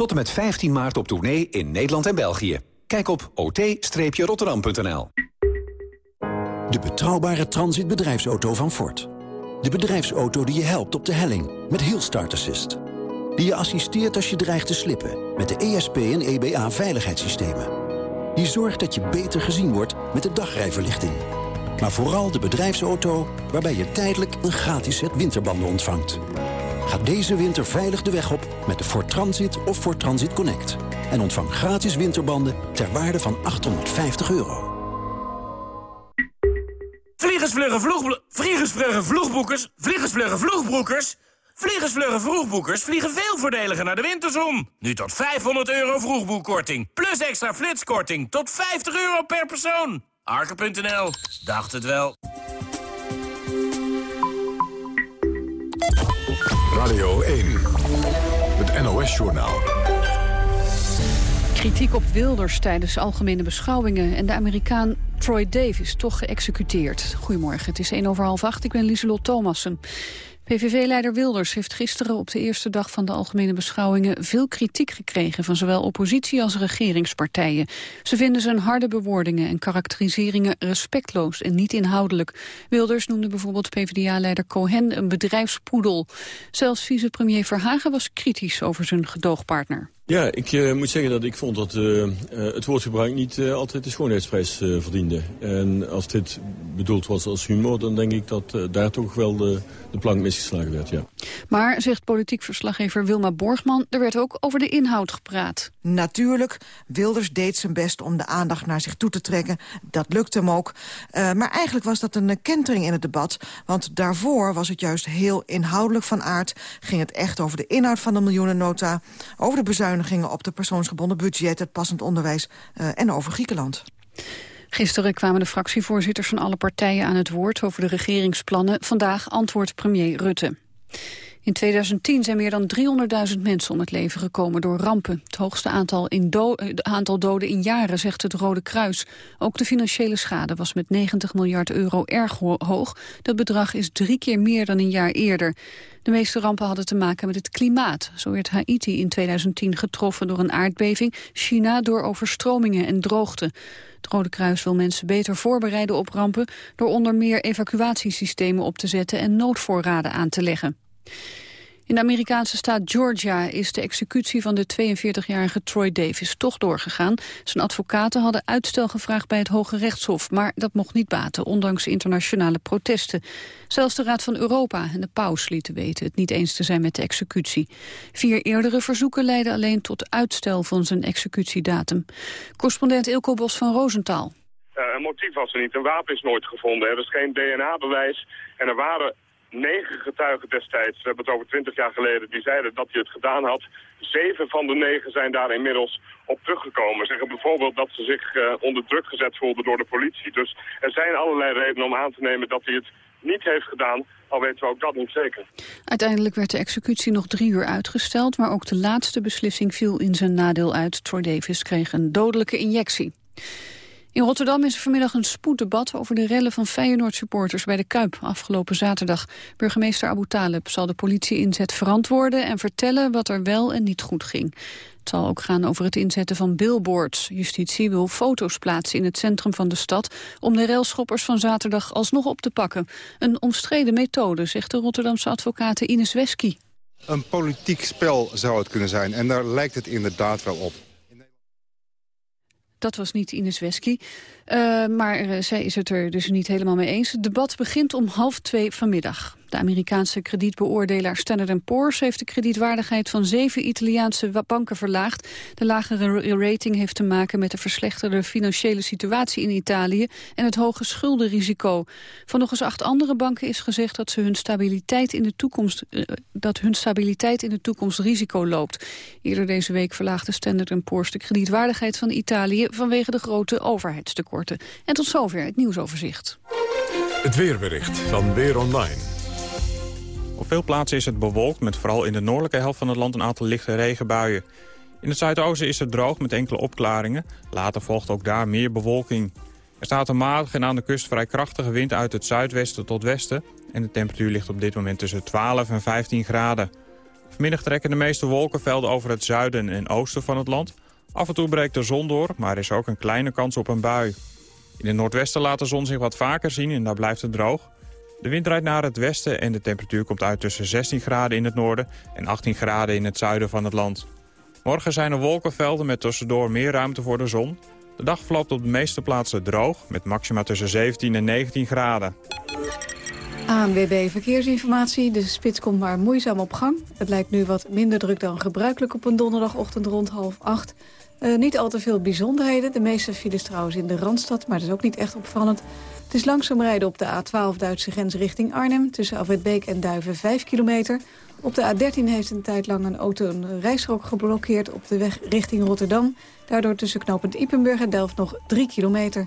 Tot en met 15 maart op tournee in Nederland en België. Kijk op ot-rotterdam.nl. De betrouwbare transitbedrijfsauto van Ford. De bedrijfsauto die je helpt op de helling met Hill Start Assist. Die je assisteert als je dreigt te slippen met de ESP en EBA veiligheidssystemen. Die zorgt dat je beter gezien wordt met de dagrijverlichting. Maar vooral de bedrijfsauto waarbij je tijdelijk een gratis set winterbanden ontvangt. Ga deze winter veilig de weg op met de Ford Transit of Ford Transit Connect. En ontvang gratis winterbanden ter waarde van 850 euro. Vliegersvluggen vloeg... Vliegersvluggen vloegboekers... Vliegersvluggen vloegbroekers... Vliegersvluggen vroegbroekers vliegen veel voordeliger naar de winterzon. Nu tot 500 euro vroegboekkorting. Plus extra flitskorting tot 50 euro per persoon. Arke.nl. Dacht het wel. Radio 1. Het NOS-journaal. Kritiek op Wilders tijdens algemene beschouwingen... en de Amerikaan Troy Davis toch geëxecuteerd. Goedemorgen, het is 1 over half 8. Ik ben Lieselot Thomassen. PVV-leider Wilders heeft gisteren op de eerste dag van de algemene beschouwingen veel kritiek gekregen van zowel oppositie als regeringspartijen. Ze vinden zijn harde bewoordingen en karakteriseringen respectloos en niet inhoudelijk. Wilders noemde bijvoorbeeld PvdA-leider Cohen een bedrijfspoedel. Zelfs vicepremier Verhagen was kritisch over zijn gedoogpartner. Ja, ik uh, moet zeggen dat ik vond dat uh, uh, het woordgebruik niet altijd de schoonheidsprijs verdiende. En als dit bedoeld was als humor, dan denk ik dat daar toch wel de, de plank misgeslagen werd, ja. Maar, zegt politiek verslaggever Wilma Borgman, er werd ook over de inhoud gepraat. Natuurlijk, Wilders deed zijn best om de aandacht naar zich toe te trekken. Dat lukte hem ook. maar eigenlijk was dat een kentering in het debat. Want daarvoor was het juist heel inhoudelijk van aard. Ging het echt over de inhoud van de miljoenennota, over de bezuinigingen bezuinigingen op de persoonsgebonden budget, het passend onderwijs uh, en over Griekenland. Gisteren kwamen de fractievoorzitters van alle partijen aan het woord over de regeringsplannen. Vandaag antwoordt premier Rutte. In 2010 zijn meer dan 300.000 mensen om het leven gekomen door rampen. Het hoogste aantal, in do aantal doden in jaren, zegt het Rode Kruis. Ook de financiële schade was met 90 miljard euro erg hoog. Dat bedrag is drie keer meer dan een jaar eerder. De meeste rampen hadden te maken met het klimaat. Zo werd Haiti in 2010 getroffen door een aardbeving, China door overstromingen en droogte. Het Rode Kruis wil mensen beter voorbereiden op rampen... door onder meer evacuatiesystemen op te zetten en noodvoorraden aan te leggen. In de Amerikaanse staat Georgia is de executie van de 42-jarige Troy Davis toch doorgegaan. Zijn advocaten hadden uitstel gevraagd bij het Hoge Rechtshof, maar dat mocht niet baten, ondanks internationale protesten. Zelfs de Raad van Europa en de paus lieten weten het niet eens te zijn met de executie. Vier eerdere verzoeken leidden alleen tot uitstel van zijn executiedatum. Correspondent Ilko Bos van Roosentaal. Uh, een motief was er niet. Een wapen is nooit gevonden. Er is geen DNA-bewijs. En er waren negen getuigen destijds, we hebben het over twintig jaar geleden, die zeiden dat hij het gedaan had. Zeven van de negen zijn daar inmiddels op teruggekomen. Zeggen bijvoorbeeld dat ze zich uh, onder druk gezet voelden door de politie. Dus er zijn allerlei redenen om aan te nemen dat hij het niet heeft gedaan, al weten we ook dat niet zeker. Uiteindelijk werd de executie nog drie uur uitgesteld, maar ook de laatste beslissing viel in zijn nadeel uit. Troy Davis kreeg een dodelijke injectie. In Rotterdam is er vanmiddag een spoeddebat over de rellen van Feyenoord-supporters bij de Kuip afgelopen zaterdag. Burgemeester Abu Talib zal de politie-inzet verantwoorden en vertellen wat er wel en niet goed ging. Het zal ook gaan over het inzetten van billboards. Justitie wil foto's plaatsen in het centrum van de stad om de railschoppers van zaterdag alsnog op te pakken. Een omstreden methode, zegt de Rotterdamse advocaat Ines Wesky. Een politiek spel zou het kunnen zijn en daar lijkt het inderdaad wel op. Dat was niet Ines Wesky. Uh, maar uh, zij is het er dus niet helemaal mee eens. Het debat begint om half twee vanmiddag. De Amerikaanse kredietbeoordelaar Standard Poor's heeft de kredietwaardigheid van zeven Italiaanse banken verlaagd. De lagere rating heeft te maken met de verslechterde financiële situatie in Italië en het hoge schuldenrisico. Van nog eens acht andere banken is gezegd dat, ze hun, stabiliteit in de toekomst, uh, dat hun stabiliteit in de toekomst risico loopt. Eerder deze week verlaagde Standard Poor's de kredietwaardigheid van Italië vanwege de grote overheidstekorten. En tot zover het nieuwsoverzicht. Het weerbericht van Weer Online. Op veel plaatsen is het bewolkt, met vooral in de noordelijke helft van het land een aantal lichte regenbuien. In het zuidoosten is het droog met enkele opklaringen. Later volgt ook daar meer bewolking. Er staat een matige en aan de kust vrij krachtige wind uit het zuidwesten tot westen. En de temperatuur ligt op dit moment tussen 12 en 15 graden. Vanmiddag trekken de meeste wolkenvelden over het zuiden en oosten van het land. Af en toe breekt de zon door, maar er is ook een kleine kans op een bui. In het noordwesten laat de zon zich wat vaker zien en daar blijft het droog. De wind draait naar het westen en de temperatuur komt uit tussen 16 graden in het noorden en 18 graden in het zuiden van het land. Morgen zijn er wolkenvelden met tussendoor meer ruimte voor de zon. De dag verloopt op de meeste plaatsen droog, met maxima tussen 17 en 19 graden. ANWB Verkeersinformatie. De spits komt maar moeizaam op gang. Het lijkt nu wat minder druk dan gebruikelijk op een donderdagochtend rond half acht. Uh, niet al te veel bijzonderheden. De meeste files trouwens in de Randstad, maar dat is ook niet echt opvallend. Het is langzaam rijden op de A12 Duitse grens richting Arnhem... tussen Afwetbeek en Duiven 5 kilometer. Op de A13 heeft een tijd lang een auto een rijstrook geblokkeerd... op de weg richting Rotterdam. Daardoor tussen knooppunt Ipenburg en Delft nog 3 kilometer.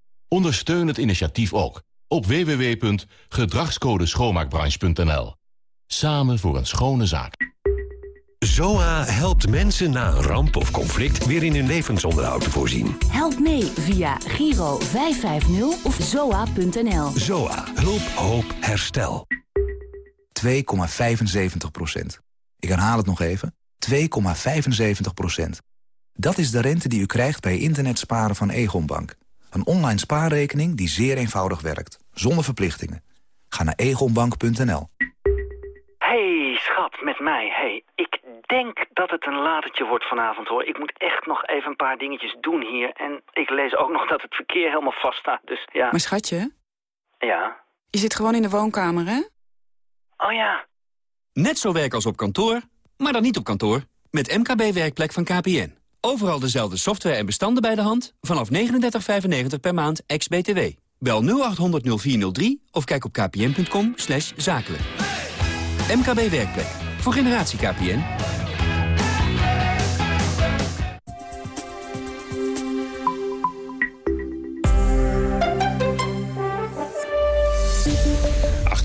Ondersteun het initiatief ook op www.gedragscodeschoonmaakbranche.nl. Samen voor een schone zaak. ZOA helpt mensen na een ramp of conflict weer in hun levensonderhoud te voorzien. Help mee via Giro 550 of zoa.nl. ZOA. Hulp, hoop, herstel. 2,75 procent. Ik herhaal het nog even. 2,75 procent. Dat is de rente die u krijgt bij internetsparen van Egonbank. Een online spaarrekening die zeer eenvoudig werkt. Zonder verplichtingen. Ga naar egonbank.nl. Hey schat, met mij. Hey, ik denk dat het een latertje wordt vanavond hoor. Ik moet echt nog even een paar dingetjes doen hier. En ik lees ook nog dat het verkeer helemaal vast staat. Dus ja. Maar schatje? Ja? Je zit gewoon in de woonkamer, hè? Oh ja. Net zo werk als op kantoor, maar dan niet op kantoor. Met MKB Werkplek van KPN. Overal dezelfde software en bestanden bij de hand. Vanaf 39,95 per maand, ex-BTW. Bel 0800 0403 of kijk op kpn.com zakelijk. MKB Werkplek. Voor generatie KPN.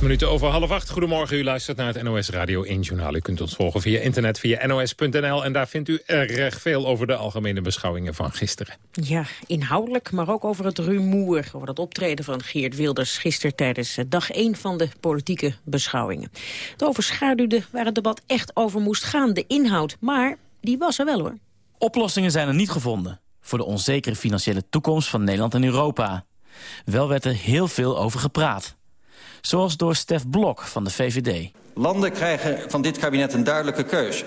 Minuten over half acht. Goedemorgen, u luistert naar het NOS Radio 1 Journaal. U kunt ons volgen via internet, via nos.nl. En daar vindt u erg veel over de algemene beschouwingen van gisteren. Ja, inhoudelijk, maar ook over het rumoer. Over het optreden van Geert Wilders gisteren tijdens dag 1 van de politieke beschouwingen. Het overschaduwde waar het debat echt over moest gaan, de inhoud. Maar die was er wel hoor. Oplossingen zijn er niet gevonden voor de onzekere financiële toekomst van Nederland en Europa. Wel werd er heel veel over gepraat. Zoals door Stef Blok van de VVD. Landen krijgen van dit kabinet een duidelijke keuze.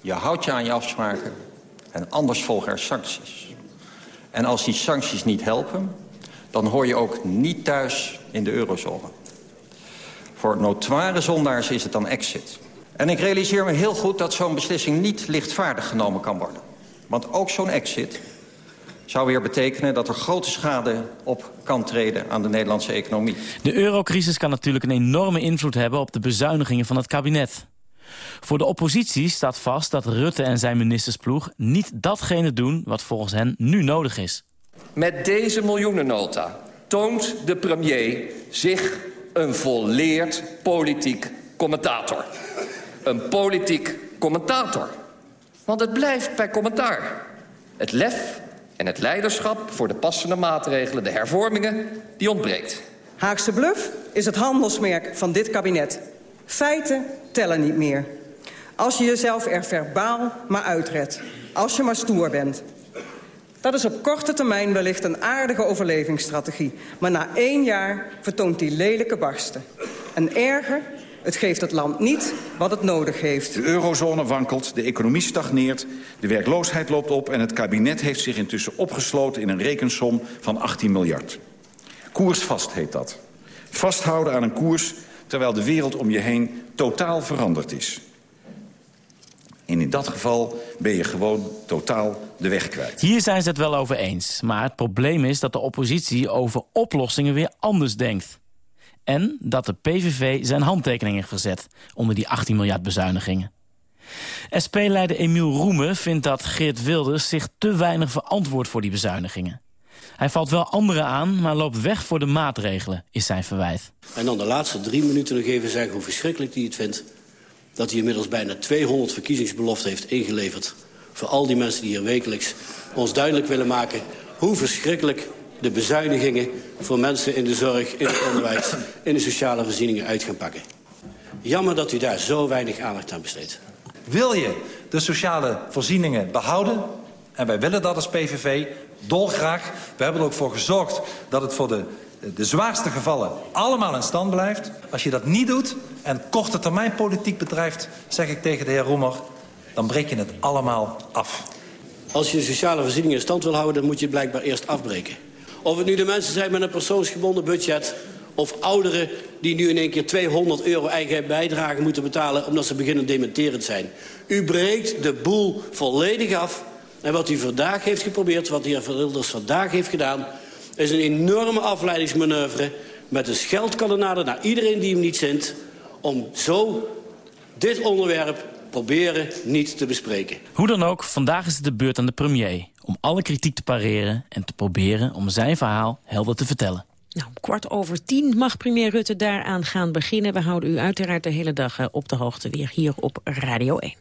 Je houdt je aan je afspraken en anders volgen er sancties. En als die sancties niet helpen, dan hoor je ook niet thuis in de eurozone. Voor notoire zondaars is het dan exit. En ik realiseer me heel goed dat zo'n beslissing niet lichtvaardig genomen kan worden. Want ook zo'n exit zou weer betekenen dat er grote schade op kan treden aan de Nederlandse economie. De eurocrisis kan natuurlijk een enorme invloed hebben op de bezuinigingen van het kabinet. Voor de oppositie staat vast dat Rutte en zijn ministersploeg niet datgene doen wat volgens hen nu nodig is. Met deze miljoenennota toont de premier zich een volleerd politiek commentator. Een politiek commentator. Want het blijft bij commentaar. Het lef en het leiderschap voor de passende maatregelen, de hervormingen, die ontbreekt. Haagse Bluff is het handelsmerk van dit kabinet. Feiten tellen niet meer. Als je jezelf er verbaal maar uitredt. Als je maar stoer bent. Dat is op korte termijn wellicht een aardige overlevingsstrategie. Maar na één jaar vertoont die lelijke barsten. En erger, het geeft het land niet wat het nodig heeft. De eurozone wankelt, de economie stagneert, de werkloosheid loopt op... en het kabinet heeft zich intussen opgesloten in een rekensom van 18 miljard. Koersvast heet dat. Vasthouden aan een koers terwijl de wereld om je heen totaal veranderd is. En in dat geval ben je gewoon totaal de weg kwijt. Hier zijn ze het wel over eens. Maar het probleem is dat de oppositie over oplossingen weer anders denkt. En dat de PVV zijn handtekening heeft gezet onder die 18 miljard bezuinigingen. SP-leider Emiel Roemen vindt dat Geert Wilders zich te weinig verantwoordt voor die bezuinigingen. Hij valt wel anderen aan, maar loopt weg voor de maatregelen, is zijn verwijt. En dan de laatste drie minuten nog even zeggen hoe verschrikkelijk hij het vindt... dat hij inmiddels bijna 200 verkiezingsbeloften heeft ingeleverd... voor al die mensen die hier wekelijks ons duidelijk willen maken... hoe verschrikkelijk de bezuinigingen voor mensen in de zorg, in het onderwijs... in de sociale voorzieningen uit gaan pakken. Jammer dat u daar zo weinig aandacht aan besteedt. Wil je de sociale voorzieningen behouden... en wij willen dat als PVV, dolgraag. We hebben er ook voor gezorgd dat het voor de, de zwaarste gevallen allemaal in stand blijft. Als je dat niet doet en korte termijn politiek bedrijft... zeg ik tegen de heer Roemer, dan breek je het allemaal af. Als je de sociale voorzieningen in stand wil houden... dan moet je het blijkbaar eerst afbreken. Of het nu de mensen zijn met een persoonsgebonden budget... of ouderen die nu in één keer 200 euro eigen bijdrage moeten betalen... omdat ze beginnen dementerend zijn. U breekt de boel volledig af. En wat u vandaag heeft geprobeerd, wat de heer Wilders vandaag heeft gedaan... is een enorme afleidingsmanoeuvre met een scheldkanonade naar iedereen die hem niet zint... om zo dit onderwerp proberen niet te bespreken. Hoe dan ook, vandaag is het de beurt aan de premier... om alle kritiek te pareren en te proberen om zijn verhaal helder te vertellen. Nou, om kwart over tien mag premier Rutte daaraan gaan beginnen. We houden u uiteraard de hele dag eh, op de hoogte weer hier op Radio 1.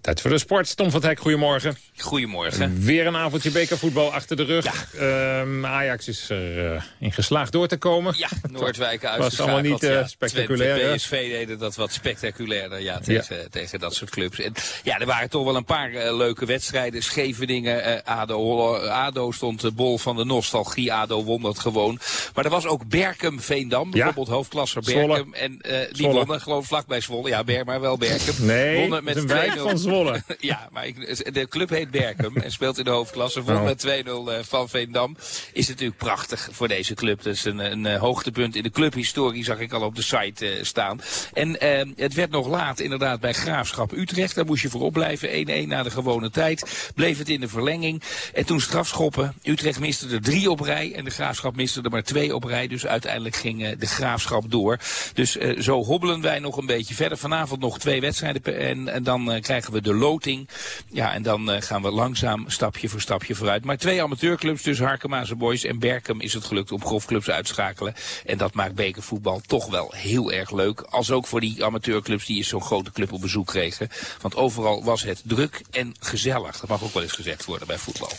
Tijd voor de sport. Tom van Dijk, goedemorgen. Goedemorgen. Weer een avondje bekervoetbal achter de rug. Ehm, Ajax is erin in geslaagd door te komen. Ja, Noordwijk uit. was allemaal niet uh, spectaculair. Twente, PSV deden dat wat spectaculairder ja, tegen, tegen dat soort clubs. En, ja, er waren toch wel een paar leuke wedstrijden. Scheveningen, ADO, ADO stond bol van de nostalgie. ADO won dat gewoon. Maar er was ook Berkem-Veendam, bijvoorbeeld ja. hoofdklasser Berkem. En die wonnen gewoon vlakbij Zwolle. Ja, maar wel Berkem. Nee, wonnen met 2 van Zwolle. ja, maar ik, de club heet Berkem en speelt in de hoofdklasse. Won oh. met 2-0 uh, van Veendam. Is natuurlijk prachtig voor deze club. Dat is een, een uh, hoogtepunt in de clubhistorie, zag ik al op de site uh, staan. En het werd nog laat inderdaad bij Graafschap Utrecht. Daar moest je voor opblijven. 1-1 na de gewone tijd. Bleef het in de verlenging. En toen strafschoppen. Utrecht miste er drie op rij. En de Graafschap miste er maar twee op rij. Dus uiteindelijk ging de Graafschap door. Dus zo hobbelen wij nog een beetje verder. Vanavond nog twee wedstrijden. En, en dan krijgen we de loting. Ja, en dan uh, gaan we langzaam stapje voor stapje vooruit. Maar twee amateurclubs, dus Harkemaze Boys en Berkem is het gelukt om golfclubs uitschakelen. En dat maakt bekervoetbal toch wel heel erg leuk. Als ook voor die amateurclubs die eens zo'n grote club op bezoek kregen. Want overal was het druk en gezellig. Dat mag ook wel eens gezegd worden bij voetbal.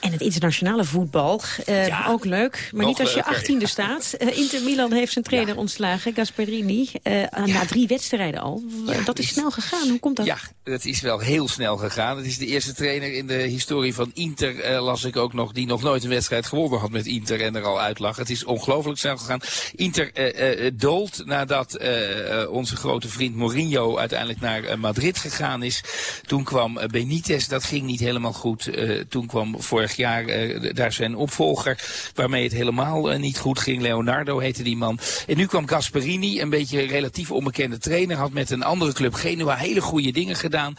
En het internationale voetbal, uh, ja, ook leuk. Maar niet als je achttiende staat. Uh, Inter Milan heeft zijn trainer ja. ontslagen, Gasperini. Uh, ja. Na drie wedstrijden al. dat is snel gegaan. Hoe komt dat? Ja, dat is wel heel snel gegaan. Het is de eerste trainer in de historie van Inter, las ik ook nog... die nog nooit een wedstrijd gewonnen had met Inter en er al uit lag. Het is ongelooflijk snel gegaan. Inter doolt nadat onze grote vriend Mourinho uiteindelijk naar Madrid gegaan is. Toen kwam Benitez, dat ging niet helemaal goed. toen kwam vorig jaar uh, daar zijn opvolger, waarmee het helemaal uh, niet goed ging. Leonardo heette die man. En nu kwam Gasperini, een beetje relatief onbekende trainer, had met een andere club Genua hele goede dingen gedaan.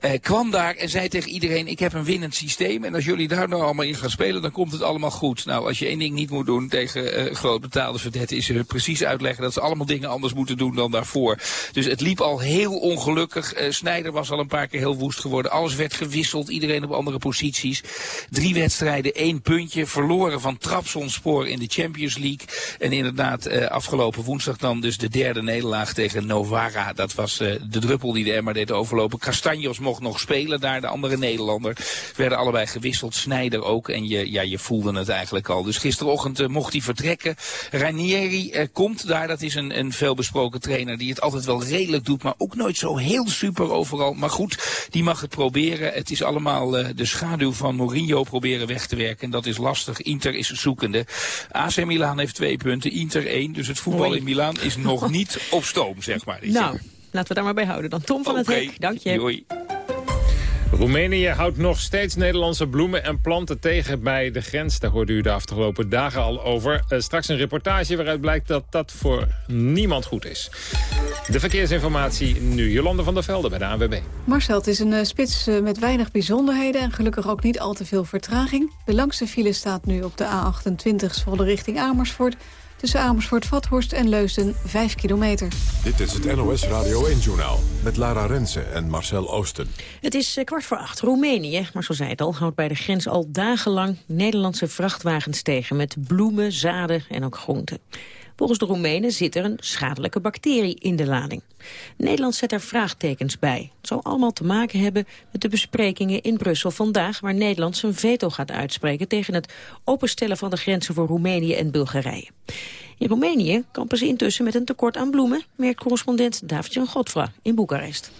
eh, kwam daar en zei tegen iedereen, ik heb een winnend systeem. En als jullie daar nou allemaal in gaan spelen, dan komt het allemaal goed. Nou, als je één ding niet moet doen tegen uh, groot betaalde verdetten, is precies uitleggen dat ze allemaal dingen anders moeten doen dan daarvoor. Dus het liep al heel ongelukkig. Snijder was al een paar keer heel woest geworden. Alles werd gewisseld, iedereen op andere posities. Drie wedstrijden, één puntje. Verloren van Trabzonspor in de Champions League. En inderdaad, uh, afgelopen woensdag dan dus de derde nederlaag tegen Novara. Dat was uh, de druppel die de Emmer deed overlopen. Castanjos mocht nog spelen daar, de andere Nederlander. Werden allebei gewisseld, Snijder ook. En je, ja, je voelde het eigenlijk al. Dus gisterochtend uh, mocht hij vertrekken. Ranieri komt daar, dat is een, een veelbesproken trainer die het altijd wel redelijk doet. Maar ook nooit zo heel super overal. Maar goed, die mag het proberen. Het is allemaal de schaduw van Mourinho weg te werken. En dat is lastig. Inter is zoekende. AC Milan heeft twee punten, Inter één. Dus het voetbal in Milaan is nog niet op stoom, zeg maar. Nou, laten we daar maar bij houden dan. Tom van okay. het Hek, dank je. Doei. Roemenië houdt nog steeds Nederlandse bloemen en planten tegen bij de grens. Daar hoorde u de afgelopen dagen al over. Uh, straks een reportage waaruit blijkt dat dat voor niemand goed is. De verkeersinformatie nu. Jolande van der Velde bij de ANWB. Marcel, het is een uh, spits uh, met weinig bijzonderheden... en gelukkig ook niet al te veel vertraging. De langste file staat nu op de A28 Zwolle richting Amersfoort... Tussen Amersfoort, Vathorst en Leusden, 5 kilometer. Dit is het NOS Radio 1-journaal met Lara Rensen en Marcel Oosten. Het is kwart voor acht. Roemenië, maar zo zei het al, houdt bij de grens al dagenlang Nederlandse vrachtwagens tegen... met bloemen, zaden en ook groenten. Volgens de Roemenen zit er een schadelijke bacterie in de lading. Nederland zet er vraagtekens bij. Het zou allemaal te maken hebben met de besprekingen in Brussel vandaag... waar Nederland zijn veto gaat uitspreken tegen het openstellen van de grenzen voor Roemenië en Bulgarije. In Roemenië kampen ze intussen met een tekort aan bloemen... merkt correspondent David-Jan Godfra in Boekarest.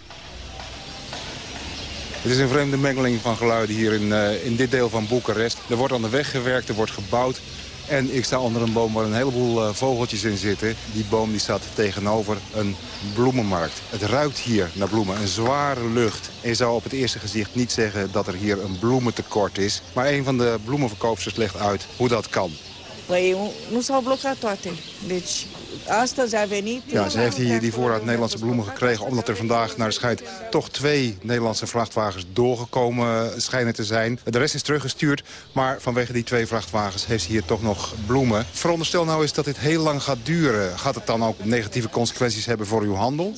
Het is een vreemde mengeling van geluiden hier in, uh, in dit deel van Boekarest. Er wordt aan de weg gewerkt, er wordt gebouwd. En ik sta onder een boom waar een heleboel uh, vogeltjes in zitten. Die boom die staat tegenover een bloemenmarkt. Het ruikt hier naar bloemen, een zware lucht. En je zou op het eerste gezicht niet zeggen dat er hier een bloementekort is. Maar een van de bloemenverkoopsters legt uit hoe dat kan. Nu s-au blocat toate. Ja, ze heeft hier die voorraad Nederlandse bloemen gekregen... omdat er vandaag naar de schijnt toch twee Nederlandse vrachtwagens doorgekomen schijnen te zijn. De rest is teruggestuurd, maar vanwege die twee vrachtwagens heeft ze hier toch nog bloemen. Veronderstel nou eens dat dit heel lang gaat duren. Gaat het dan ook negatieve consequenties hebben voor uw handel?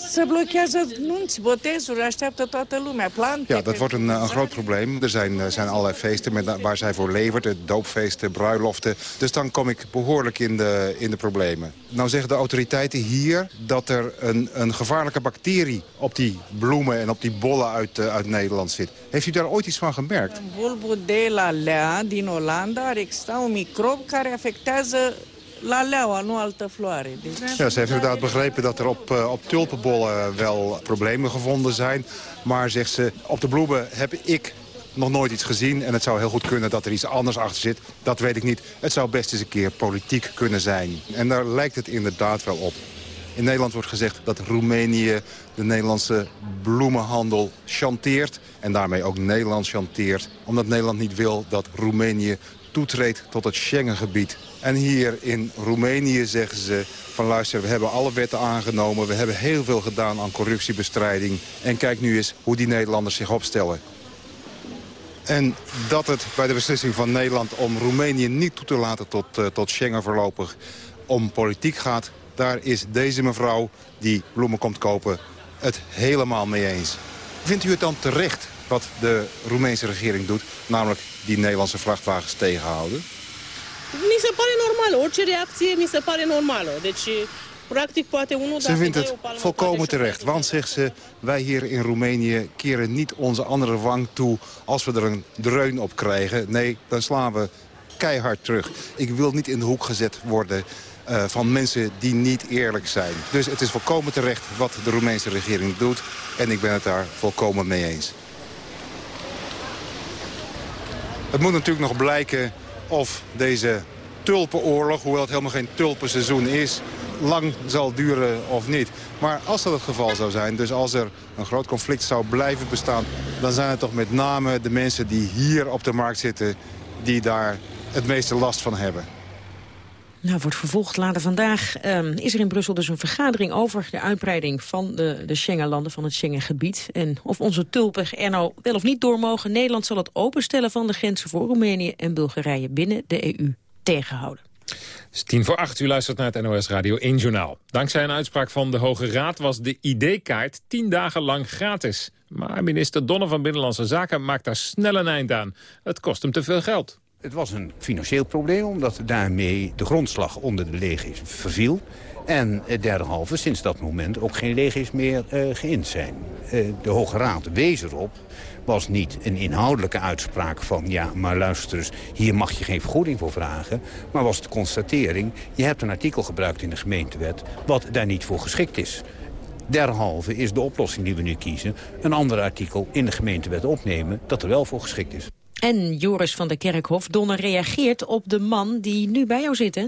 Nunți, botezuri, așteaptă toată lumea, plante... Ja, dat wordt een, een groot probleem. Er zijn, zijn allerlei feesten met, waar zij voor levert, doopfeesten, bruiloften. Dus dan kom ik behoorlijk in de, in de problemen. Nou zeggen de autoriteiten hier dat er een, een gevaarlijke bacterie op die bloemen en op die bollen uit, uh, uit Nederland zit. Heeft u daar ooit iets van gemerkt? În bulbul de la lea din Olanda ar exista un microb care afectează la leaua, nu altă floare. Ja, ze heeft inderdaad begrepen dat er op, uh, op tulpenbollen wel problemen gevonden zijn. Maar, zegt ze, op de bloemen heb ik nog nooit iets gezien. En het zou heel goed kunnen dat er iets anders achter zit. Dat weet ik niet. Het zou best eens een keer politiek kunnen zijn. En daar lijkt het inderdaad wel op. In Nederland wordt gezegd dat Roemenië de Nederlandse bloemenhandel chanteert. En daarmee ook Nederland chanteert. Omdat Nederland niet wil dat Roemenië toetreedt tot het Schengengebied. En hier in Roemenië zeggen ze van luister, we hebben alle wetten aangenomen. We hebben heel veel gedaan aan corruptiebestrijding. En kijk nu eens hoe die Nederlanders zich opstellen. En dat het bij de beslissing van Nederland om Roemenië niet toe te laten tot, uh, tot Schengen voorlopig om politiek gaat. Daar is deze mevrouw die bloemen komt kopen het helemaal mee eens. Vindt u het dan terecht wat de Roemeense regering doet, namelijk die Nederlandse vrachtwagens tegenhouden? Mi se pare normală. Orice reacție mi se pare normală. Deci ze vindt het volkomen terecht, want zegt ze... wij hier in Roemenië keren niet onze andere wang toe... als we er een dreun op krijgen. Nee, dan slaan we keihard terug. Ik wil niet in de hoek gezet worden uh, van mensen die niet eerlijk zijn. Dus het is volkomen terecht wat de Roemeense regering doet. En ik ben het daar volkomen mee eens. Het moet natuurlijk nog blijken of deze tulpenoorlog... hoewel het helemaal geen tulpenseizoen is lang zal duren of niet. Maar als dat het geval zou zijn, dus als er een groot conflict zou blijven bestaan... dan zijn het toch met name de mensen die hier op de markt zitten... die daar het meeste last van hebben. Nou, wordt vervolgd later vandaag. Um, is er in Brussel dus een vergadering over de uitbreiding van de, de Schengenlanden van het Schengengebied. En of onze tulpen er nou wel of niet door mogen. Nederland zal het openstellen van de grenzen voor Roemenië en Bulgarije binnen de EU tegenhouden. Het is tien voor acht, u luistert naar het NOS Radio 1 Journaal. Dankzij een uitspraak van de Hoge Raad was de ID-kaart tien dagen lang gratis. Maar minister Donner van Binnenlandse Zaken maakt daar snel een eind aan. Het kost hem te veel geld. Het was een financieel probleem, omdat daarmee de grondslag onder de legis verviel. En derhalve sinds dat moment ook geen legis meer uh, geïnd zijn. Uh, de Hoge Raad wees erop, was niet een inhoudelijke uitspraak van... ja, maar luister eens, hier mag je geen vergoeding voor vragen. Maar was de constatering, je hebt een artikel gebruikt in de gemeentewet... wat daar niet voor geschikt is. Derhalve is de oplossing die we nu kiezen... een ander artikel in de gemeentewet opnemen dat er wel voor geschikt is. En Joris van der Kerkhof, Donner reageert op de man die nu bij jou zit, hè?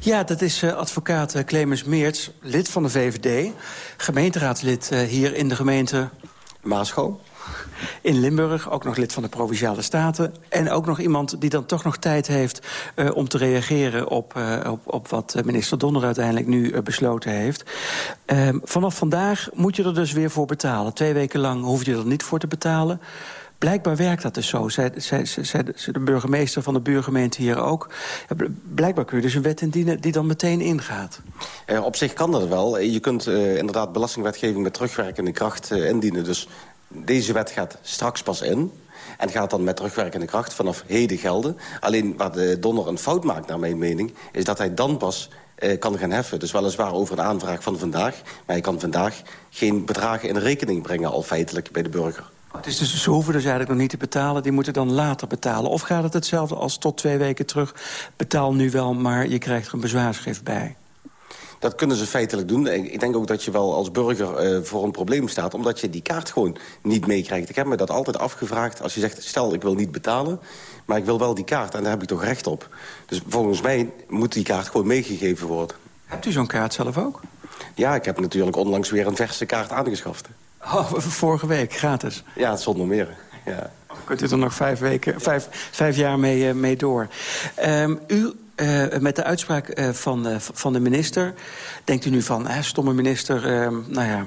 Ja, dat is uh, advocaat uh, Clemens Meerts, lid van de VVD. Gemeenteraadslid uh, hier in de gemeente... Maascho. In Limburg, ook nog lid van de Provinciale Staten. En ook nog iemand die dan toch nog tijd heeft uh, om te reageren op, uh, op, op wat minister Donner uiteindelijk nu uh, besloten heeft. Ehm, vanaf vandaag moet je er dus weer voor betalen. Twee weken lang hoef je er niet voor te betalen. Blijkbaar werkt dat dus zo. Zij, zij, zij, de burgemeester van de buurgemeente hier ook. Blijkbaar kun je dus een wet indienen die dan meteen ingaat. Uh, op zich kan dat wel. Je kunt uh, inderdaad belastingwetgeving met terugwerkende kracht uh, indienen. Dus deze wet gaat straks pas in. En gaat dan met terugwerkende kracht vanaf heden gelden. Alleen waar de Donner een fout maakt, naar mijn mening... is dat hij dan pas uh, kan gaan heffen. Dus weliswaar over een aanvraag van vandaag. Maar hij kan vandaag geen bedragen in rekening brengen... al feitelijk bij de burger. Het is dus, ze hoeven dus eigenlijk nog niet te betalen. Die moeten dan later betalen. Of gaat het hetzelfde als tot twee weken terug? Betaal nu wel, maar je krijgt er een bezwaarschrift bij. Dat kunnen ze feitelijk doen. Ik denk ook dat je wel als burger uh, voor een probleem staat... omdat je die kaart gewoon niet meekrijgt. Ik heb me dat altijd afgevraagd. Als je zegt, stel ik wil niet betalen... maar ik wil wel die kaart en daar heb ik toch recht op. Dus volgens mij moet die kaart gewoon meegegeven worden. Hebt u zo'n kaart zelf ook? Ja, ik heb natuurlijk onlangs weer een verse kaart aangeschaft. Oh, vorige week, gratis? Ja, zonder meer. Ja. Kunt u er nog vijf, weken, vijf, vijf jaar mee, uh, mee door. Um, u uh, met de uitspraak uh, van, uh, van de minister... denkt u nu van, stomme minister, nou ja,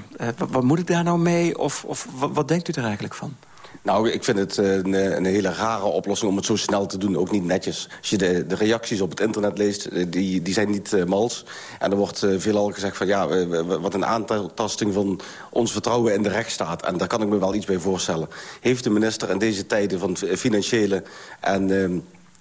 wat, moet ik daar nou mee? Of, of wat, denkt u er eigenlijk van? Nou, ik vind het een, een, hele rare oplossing om het zo snel te doen. Ook niet netjes. Als je de, de reacties op het internet leest, die, die zijn niet mals. En er wordt veelal gezegd van... ja, wat een aantasting van ons vertrouwen in de rechtsstaat. En daar kan ik me wel iets bij voorstellen. Heeft de minister in deze tijden van financiële en... Uh,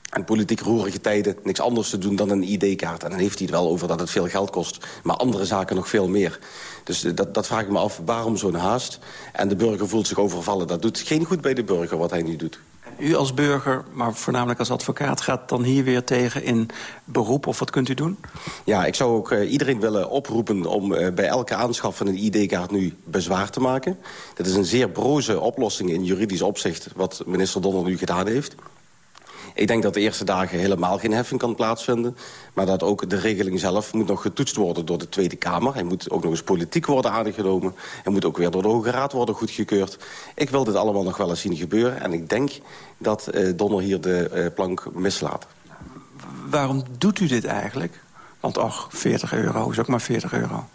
en politiek roerige tijden niks anders te doen dan een ID-kaart. En dan heeft hij het wel over dat het veel geld kost. Maar andere zaken nog veel meer. Dus dat, dat vraag ik me af, waarom zo'n haast? En de burger voelt zich overvallen. Dat doet geen goed bij de burger wat hij nu doet. U als burger, maar voornamelijk als advocaat... gaat dan hier weer tegen in beroep of wat kunt u doen? Ja, ik zou ook uh, iedereen willen oproepen om uh, bij elke aanschaf van een ID-kaart nu bezwaar te maken. Dat is een zeer broze oplossing in juridisch opzicht... wat minister Donner nu gedaan heeft. Ik denk dat de eerste dagen helemaal geen heffing kan plaatsvinden. Maar dat ook de regeling zelf moet nog getoetst worden door de Tweede Kamer. Hij moet ook nog eens politiek worden aangenomen. Hij moet ook weer door de Hoge Raad worden goedgekeurd. Ik wil dit allemaal nog wel eens zien gebeuren. En ik denk dat uh, Donner hier de uh, plank mislaat. Waarom doet u dit eigenlijk? Want ach, 40 euro is ook maar 40 euro.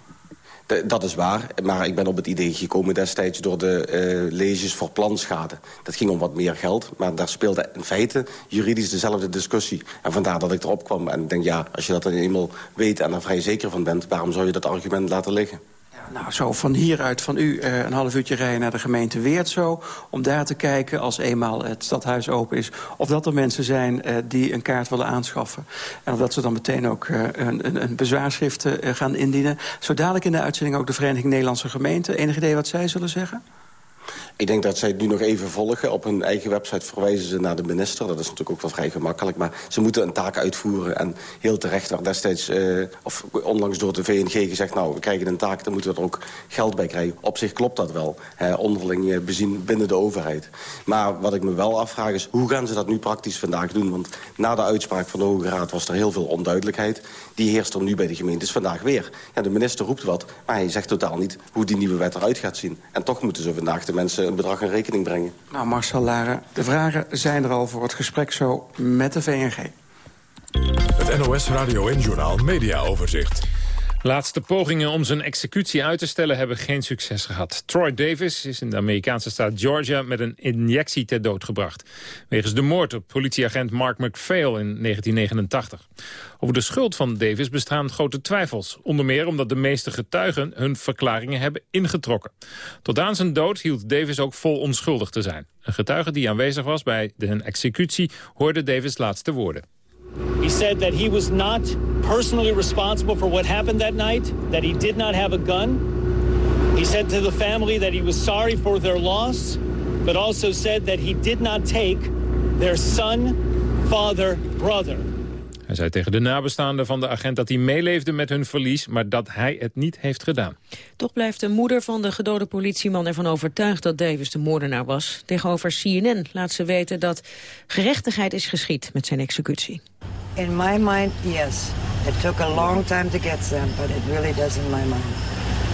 De, dat is waar, maar ik ben op het idee gekomen destijds door de uh, leges voor planschade. Dat ging om wat meer geld, maar daar speelde in feite juridisch dezelfde discussie. En vandaar dat ik erop kwam en ik denk, ja, als je dat dan eenmaal weet en er vrij zeker van bent... waarom zou je dat argument laten liggen? Nou, zo van hieruit van u uh, een half uurtje rijden naar de gemeente Weertzo... om daar te kijken, als eenmaal het stadhuis open is... of dat er mensen zijn uh, die een kaart willen aanschaffen. En of dat ze dan meteen ook uh, een, een, een bezwaarschrift gaan indienen. Zo dadelijk in de uitzending ook de Vereniging Nederlandse Gemeenten. Enig idee wat zij zullen zeggen? Ik denk dat zij het nu nog even volgen. Op hun eigen website verwijzen ze naar de minister. Dat is natuurlijk ook wel vrij gemakkelijk. Maar ze moeten een taak uitvoeren. En heel terecht werd destijds, uh, of onlangs door de VNG gezegd... nou, we krijgen een taak, dan moeten we er ook geld bij krijgen. Op zich klopt dat wel. Hè, onderling bezien binnen de overheid. Maar wat ik me wel afvraag is, hoe gaan ze dat nu praktisch vandaag doen? Want na de uitspraak van de Hoge Raad was er heel veel onduidelijkheid. Die heerst er nu bij de gemeentes vandaag weer. Ja, de minister roept wat, maar hij zegt totaal niet hoe die nieuwe wet eruit gaat zien. En toch moeten ze vandaag de mensen een bedrag in rekening brengen. Nou, Marcel Laren, de vragen zijn er al voor het gesprek zo met de VNG. Het Het NOS Radio en Journal Media Overzicht. Laatste pogingen om zijn executie uit te stellen hebben geen succes gehad. Troy Davis is in de Amerikaanse staat Georgia met een injectie ter dood gebracht. Wegens de moord op politieagent Mark McPhail in 1989. Over de schuld van Davis bestaan grote twijfels. Onder meer omdat de meeste getuigen hun verklaringen hebben ingetrokken. Tot aan zijn dood hield Davis ook vol onschuldig te zijn. Een getuige die aanwezig was bij de executie hoorde Davis' laatste woorden. He said that he was not personally responsible for what happened that night, that he did not have a gun. He said to the family that he was sorry for their loss, but also said that he did not take their son, father, brother. Hij zei tegen de nabestaanden van de agent dat hij meeleefde met hun verlies... maar dat hij het niet heeft gedaan. Toch blijft de moeder van de gedode politieman ervan overtuigd dat Davis de moordenaar was. Tegenover CNN laat ze weten dat gerechtigheid is geschied met zijn executie. In my mind, yes. It took a long time to get them, but it really does in my mind.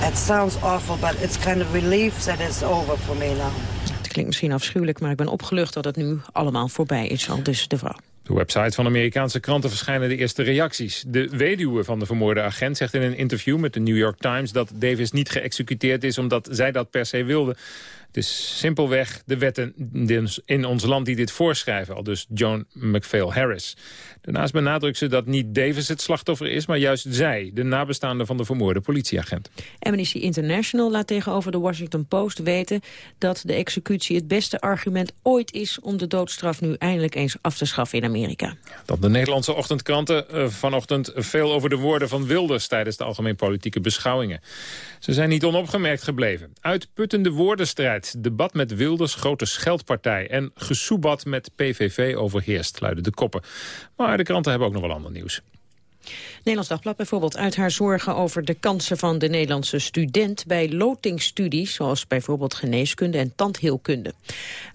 It sounds awful, but it's kind of relief that it's over for me now. Het klinkt misschien afschuwelijk, maar ik ben opgelucht dat het nu allemaal voorbij is, al dus de vrouw. de website van Amerikaanse kranten verschijnen de eerste reacties. De weduwe van de vermoorde agent zegt in een interview met de New York Times... dat Davis niet geëxecuteerd is omdat zij dat per se wilde. Het is simpelweg de wetten in ons land die dit voorschrijven, al dus John McPhail Harris. Daarnaast benadrukt ze dat niet Davis het slachtoffer is, maar juist zij, de nabestaande van de vermoorde politieagent. Amnesty International laat tegenover de Washington Post weten dat de executie het beste argument ooit is om de doodstraf nu eindelijk eens af te schaffen in Amerika. Dat de Nederlandse ochtendkranten uh, vanochtend veel over de woorden van Wilders tijdens de algemeen politieke beschouwingen. Ze zijn niet onopgemerkt gebleven. Uitputtende woordenstrijd, debat met Wilders, grote scheldpartij... en gesoebat met PVV overheerst, luiden de koppen. Maar de kranten hebben ook nog wel ander nieuws. Nederlands Dagblad bijvoorbeeld uit haar zorgen over de kansen van de Nederlandse student bij lotingstudies, zoals bijvoorbeeld geneeskunde en tandheelkunde.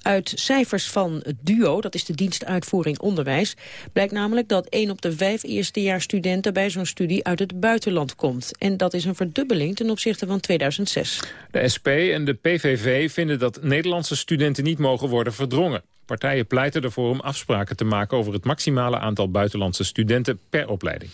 Uit cijfers van het DUO, dat is de dienst uitvoering onderwijs, blijkt namelijk dat 1 op de 5 eerstejaarsstudenten bij zo'n studie uit het buitenland komt. En dat is een verdubbeling ten opzichte van 2006. De SP en de PVV vinden dat Nederlandse studenten niet mogen worden verdrongen. Partijen pleiten ervoor om afspraken te maken over het maximale aantal buitenlandse studenten per opleiding.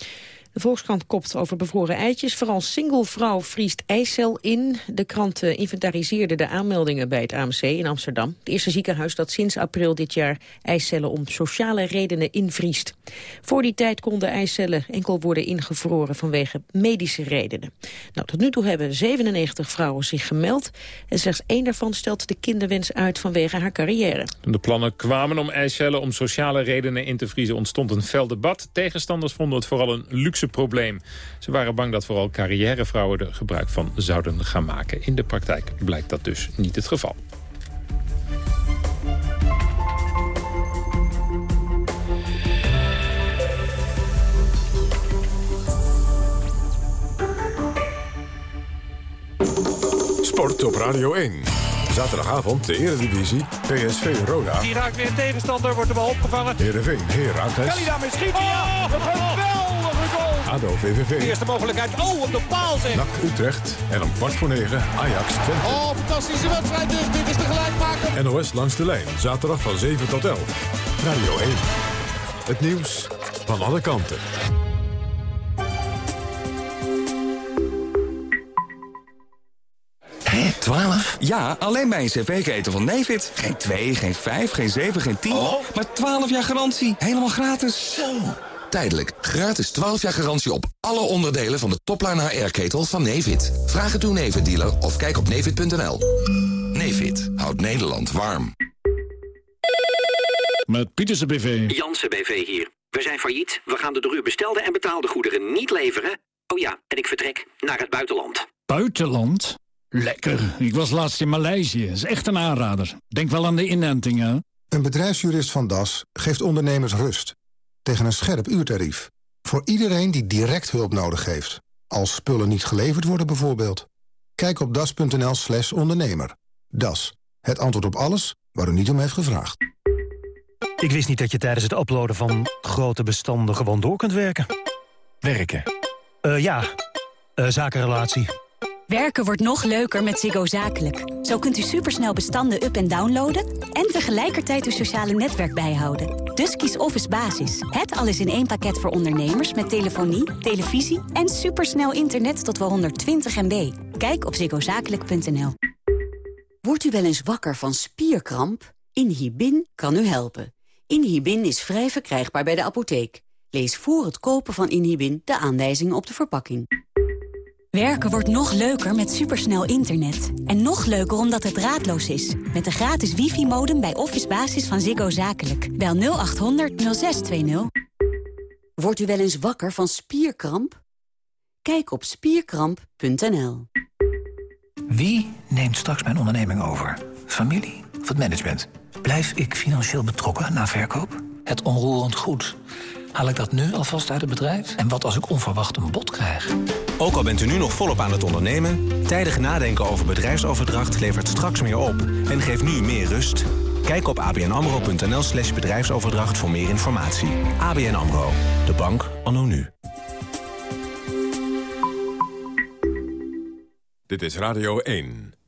De Volkskrant kopt over bevroren eitjes. Vooral singlevrouw vriest eicel in. De krant eh, inventariseerde de aanmeldingen bij het AMC in Amsterdam. Het eerste ziekenhuis dat sinds april dit jaar eicellen om sociale redenen invriest. Voor die tijd konden eicellen enkel worden ingevroren vanwege medische redenen. Nou, tot nu toe hebben 97 vrouwen zich gemeld. En slechts één daarvan stelt de kinderwens uit vanwege haar carrière. De plannen kwamen om eicellen om sociale redenen in te vriezen ontstond een fel debat. Tegenstanders vonden het vooral een luxe probleem. Ze waren bang dat vooral carrièrevrouwen er gebruik van zouden gaan maken. In de praktijk blijkt dat dus niet het geval. Sport op Radio 1. Zaterdagavond de Eredivisie, PSV Roda. Die raakt weer tegenstander, wordt er wel opgevangen. Heerenveen, Heracles. Kelly daar schiet oh, een geweldige goal. ADO, VVV. De eerste mogelijkheid, oh, op de paal zeg. NAC Utrecht en om kwart voor negen Ajax Twente. Oh, fantastische wedstrijd dus, dit is de gelijkmaker. NOS langs de lijn, zaterdag van 7 tot 11. Radio 1, het nieuws van alle kanten. Hé, 12? Ja, alleen bij een cv-keten van Nevid. Geen 2, geen 5, geen 7, geen 10. Maar 12 jaar garantie. Helemaal gratis. Zo. Tijdelijk. Gratis 12 jaar garantie op alle onderdelen van de topline HR-ketel van Nevid. Vraag het uw Nevid-dealer of kijk op nevid.nl. Nevid houdt Nederland warm. Met Pieterse BV. Jansen BV hier. We zijn failliet. We gaan de door u bestelde en betaalde goederen niet leveren. Oh ja, en ik vertrek naar het buitenland. Buitenland? Lekker. Ik was laatst in Maleisië. is echt een aanrader. Denk wel aan de inentingen. Een bedrijfsjurist van Das geeft ondernemers rust. Tegen een scherp uurtarief. Voor iedereen die direct hulp nodig heeft. Als spullen niet geleverd worden bijvoorbeeld. Kijk op das.nl slash ondernemer. Das. Het antwoord op alles waar u niet om heeft gevraagd. Ik wist niet dat je tijdens het uploaden van grote bestanden gewoon door kunt werken. Werken? Uh, ja, uh, zakenrelatie Werken wordt nog leuker met Ziggo Zakelijk. Zo kunt u supersnel bestanden up- en downloaden... en tegelijkertijd uw sociale netwerk bijhouden. Dus kies Office Basis. Het alles in één pakket voor ondernemers... met telefonie, televisie en supersnel internet tot wel 120 MB. Kijk op ziggozakelijk.nl. Wordt u wel eens wakker van spierkramp? Inhibin kan u helpen. Inhibin is vrij verkrijgbaar bij de apotheek. Lees voor het kopen van Inhibin de aanwijzingen op de verpakking. Werken wordt nog leuker met supersnel internet. En nog leuker omdat het draadloos is. Met de gratis wifi-modem bij Office Basis van Ziggo Zakelijk. Bel 0800 0620. Wordt u wel eens wakker van spierkramp? Kijk op spierkramp.nl. Wie neemt straks mijn onderneming over? Familie of het management? Blijf ik financieel betrokken na verkoop? Het onroerend goed. Haal ik dat nu alvast uit het bedrijf? En wat als ik onverwacht een bod krijg? Ook al bent u nu nog volop aan het ondernemen... tijdig nadenken over bedrijfsoverdracht levert straks meer op... en geeft nu meer rust. Kijk op abnamro.nl slash bedrijfsoverdracht voor meer informatie. ABN AMRO, de bank anno nu. Dit is Radio 1.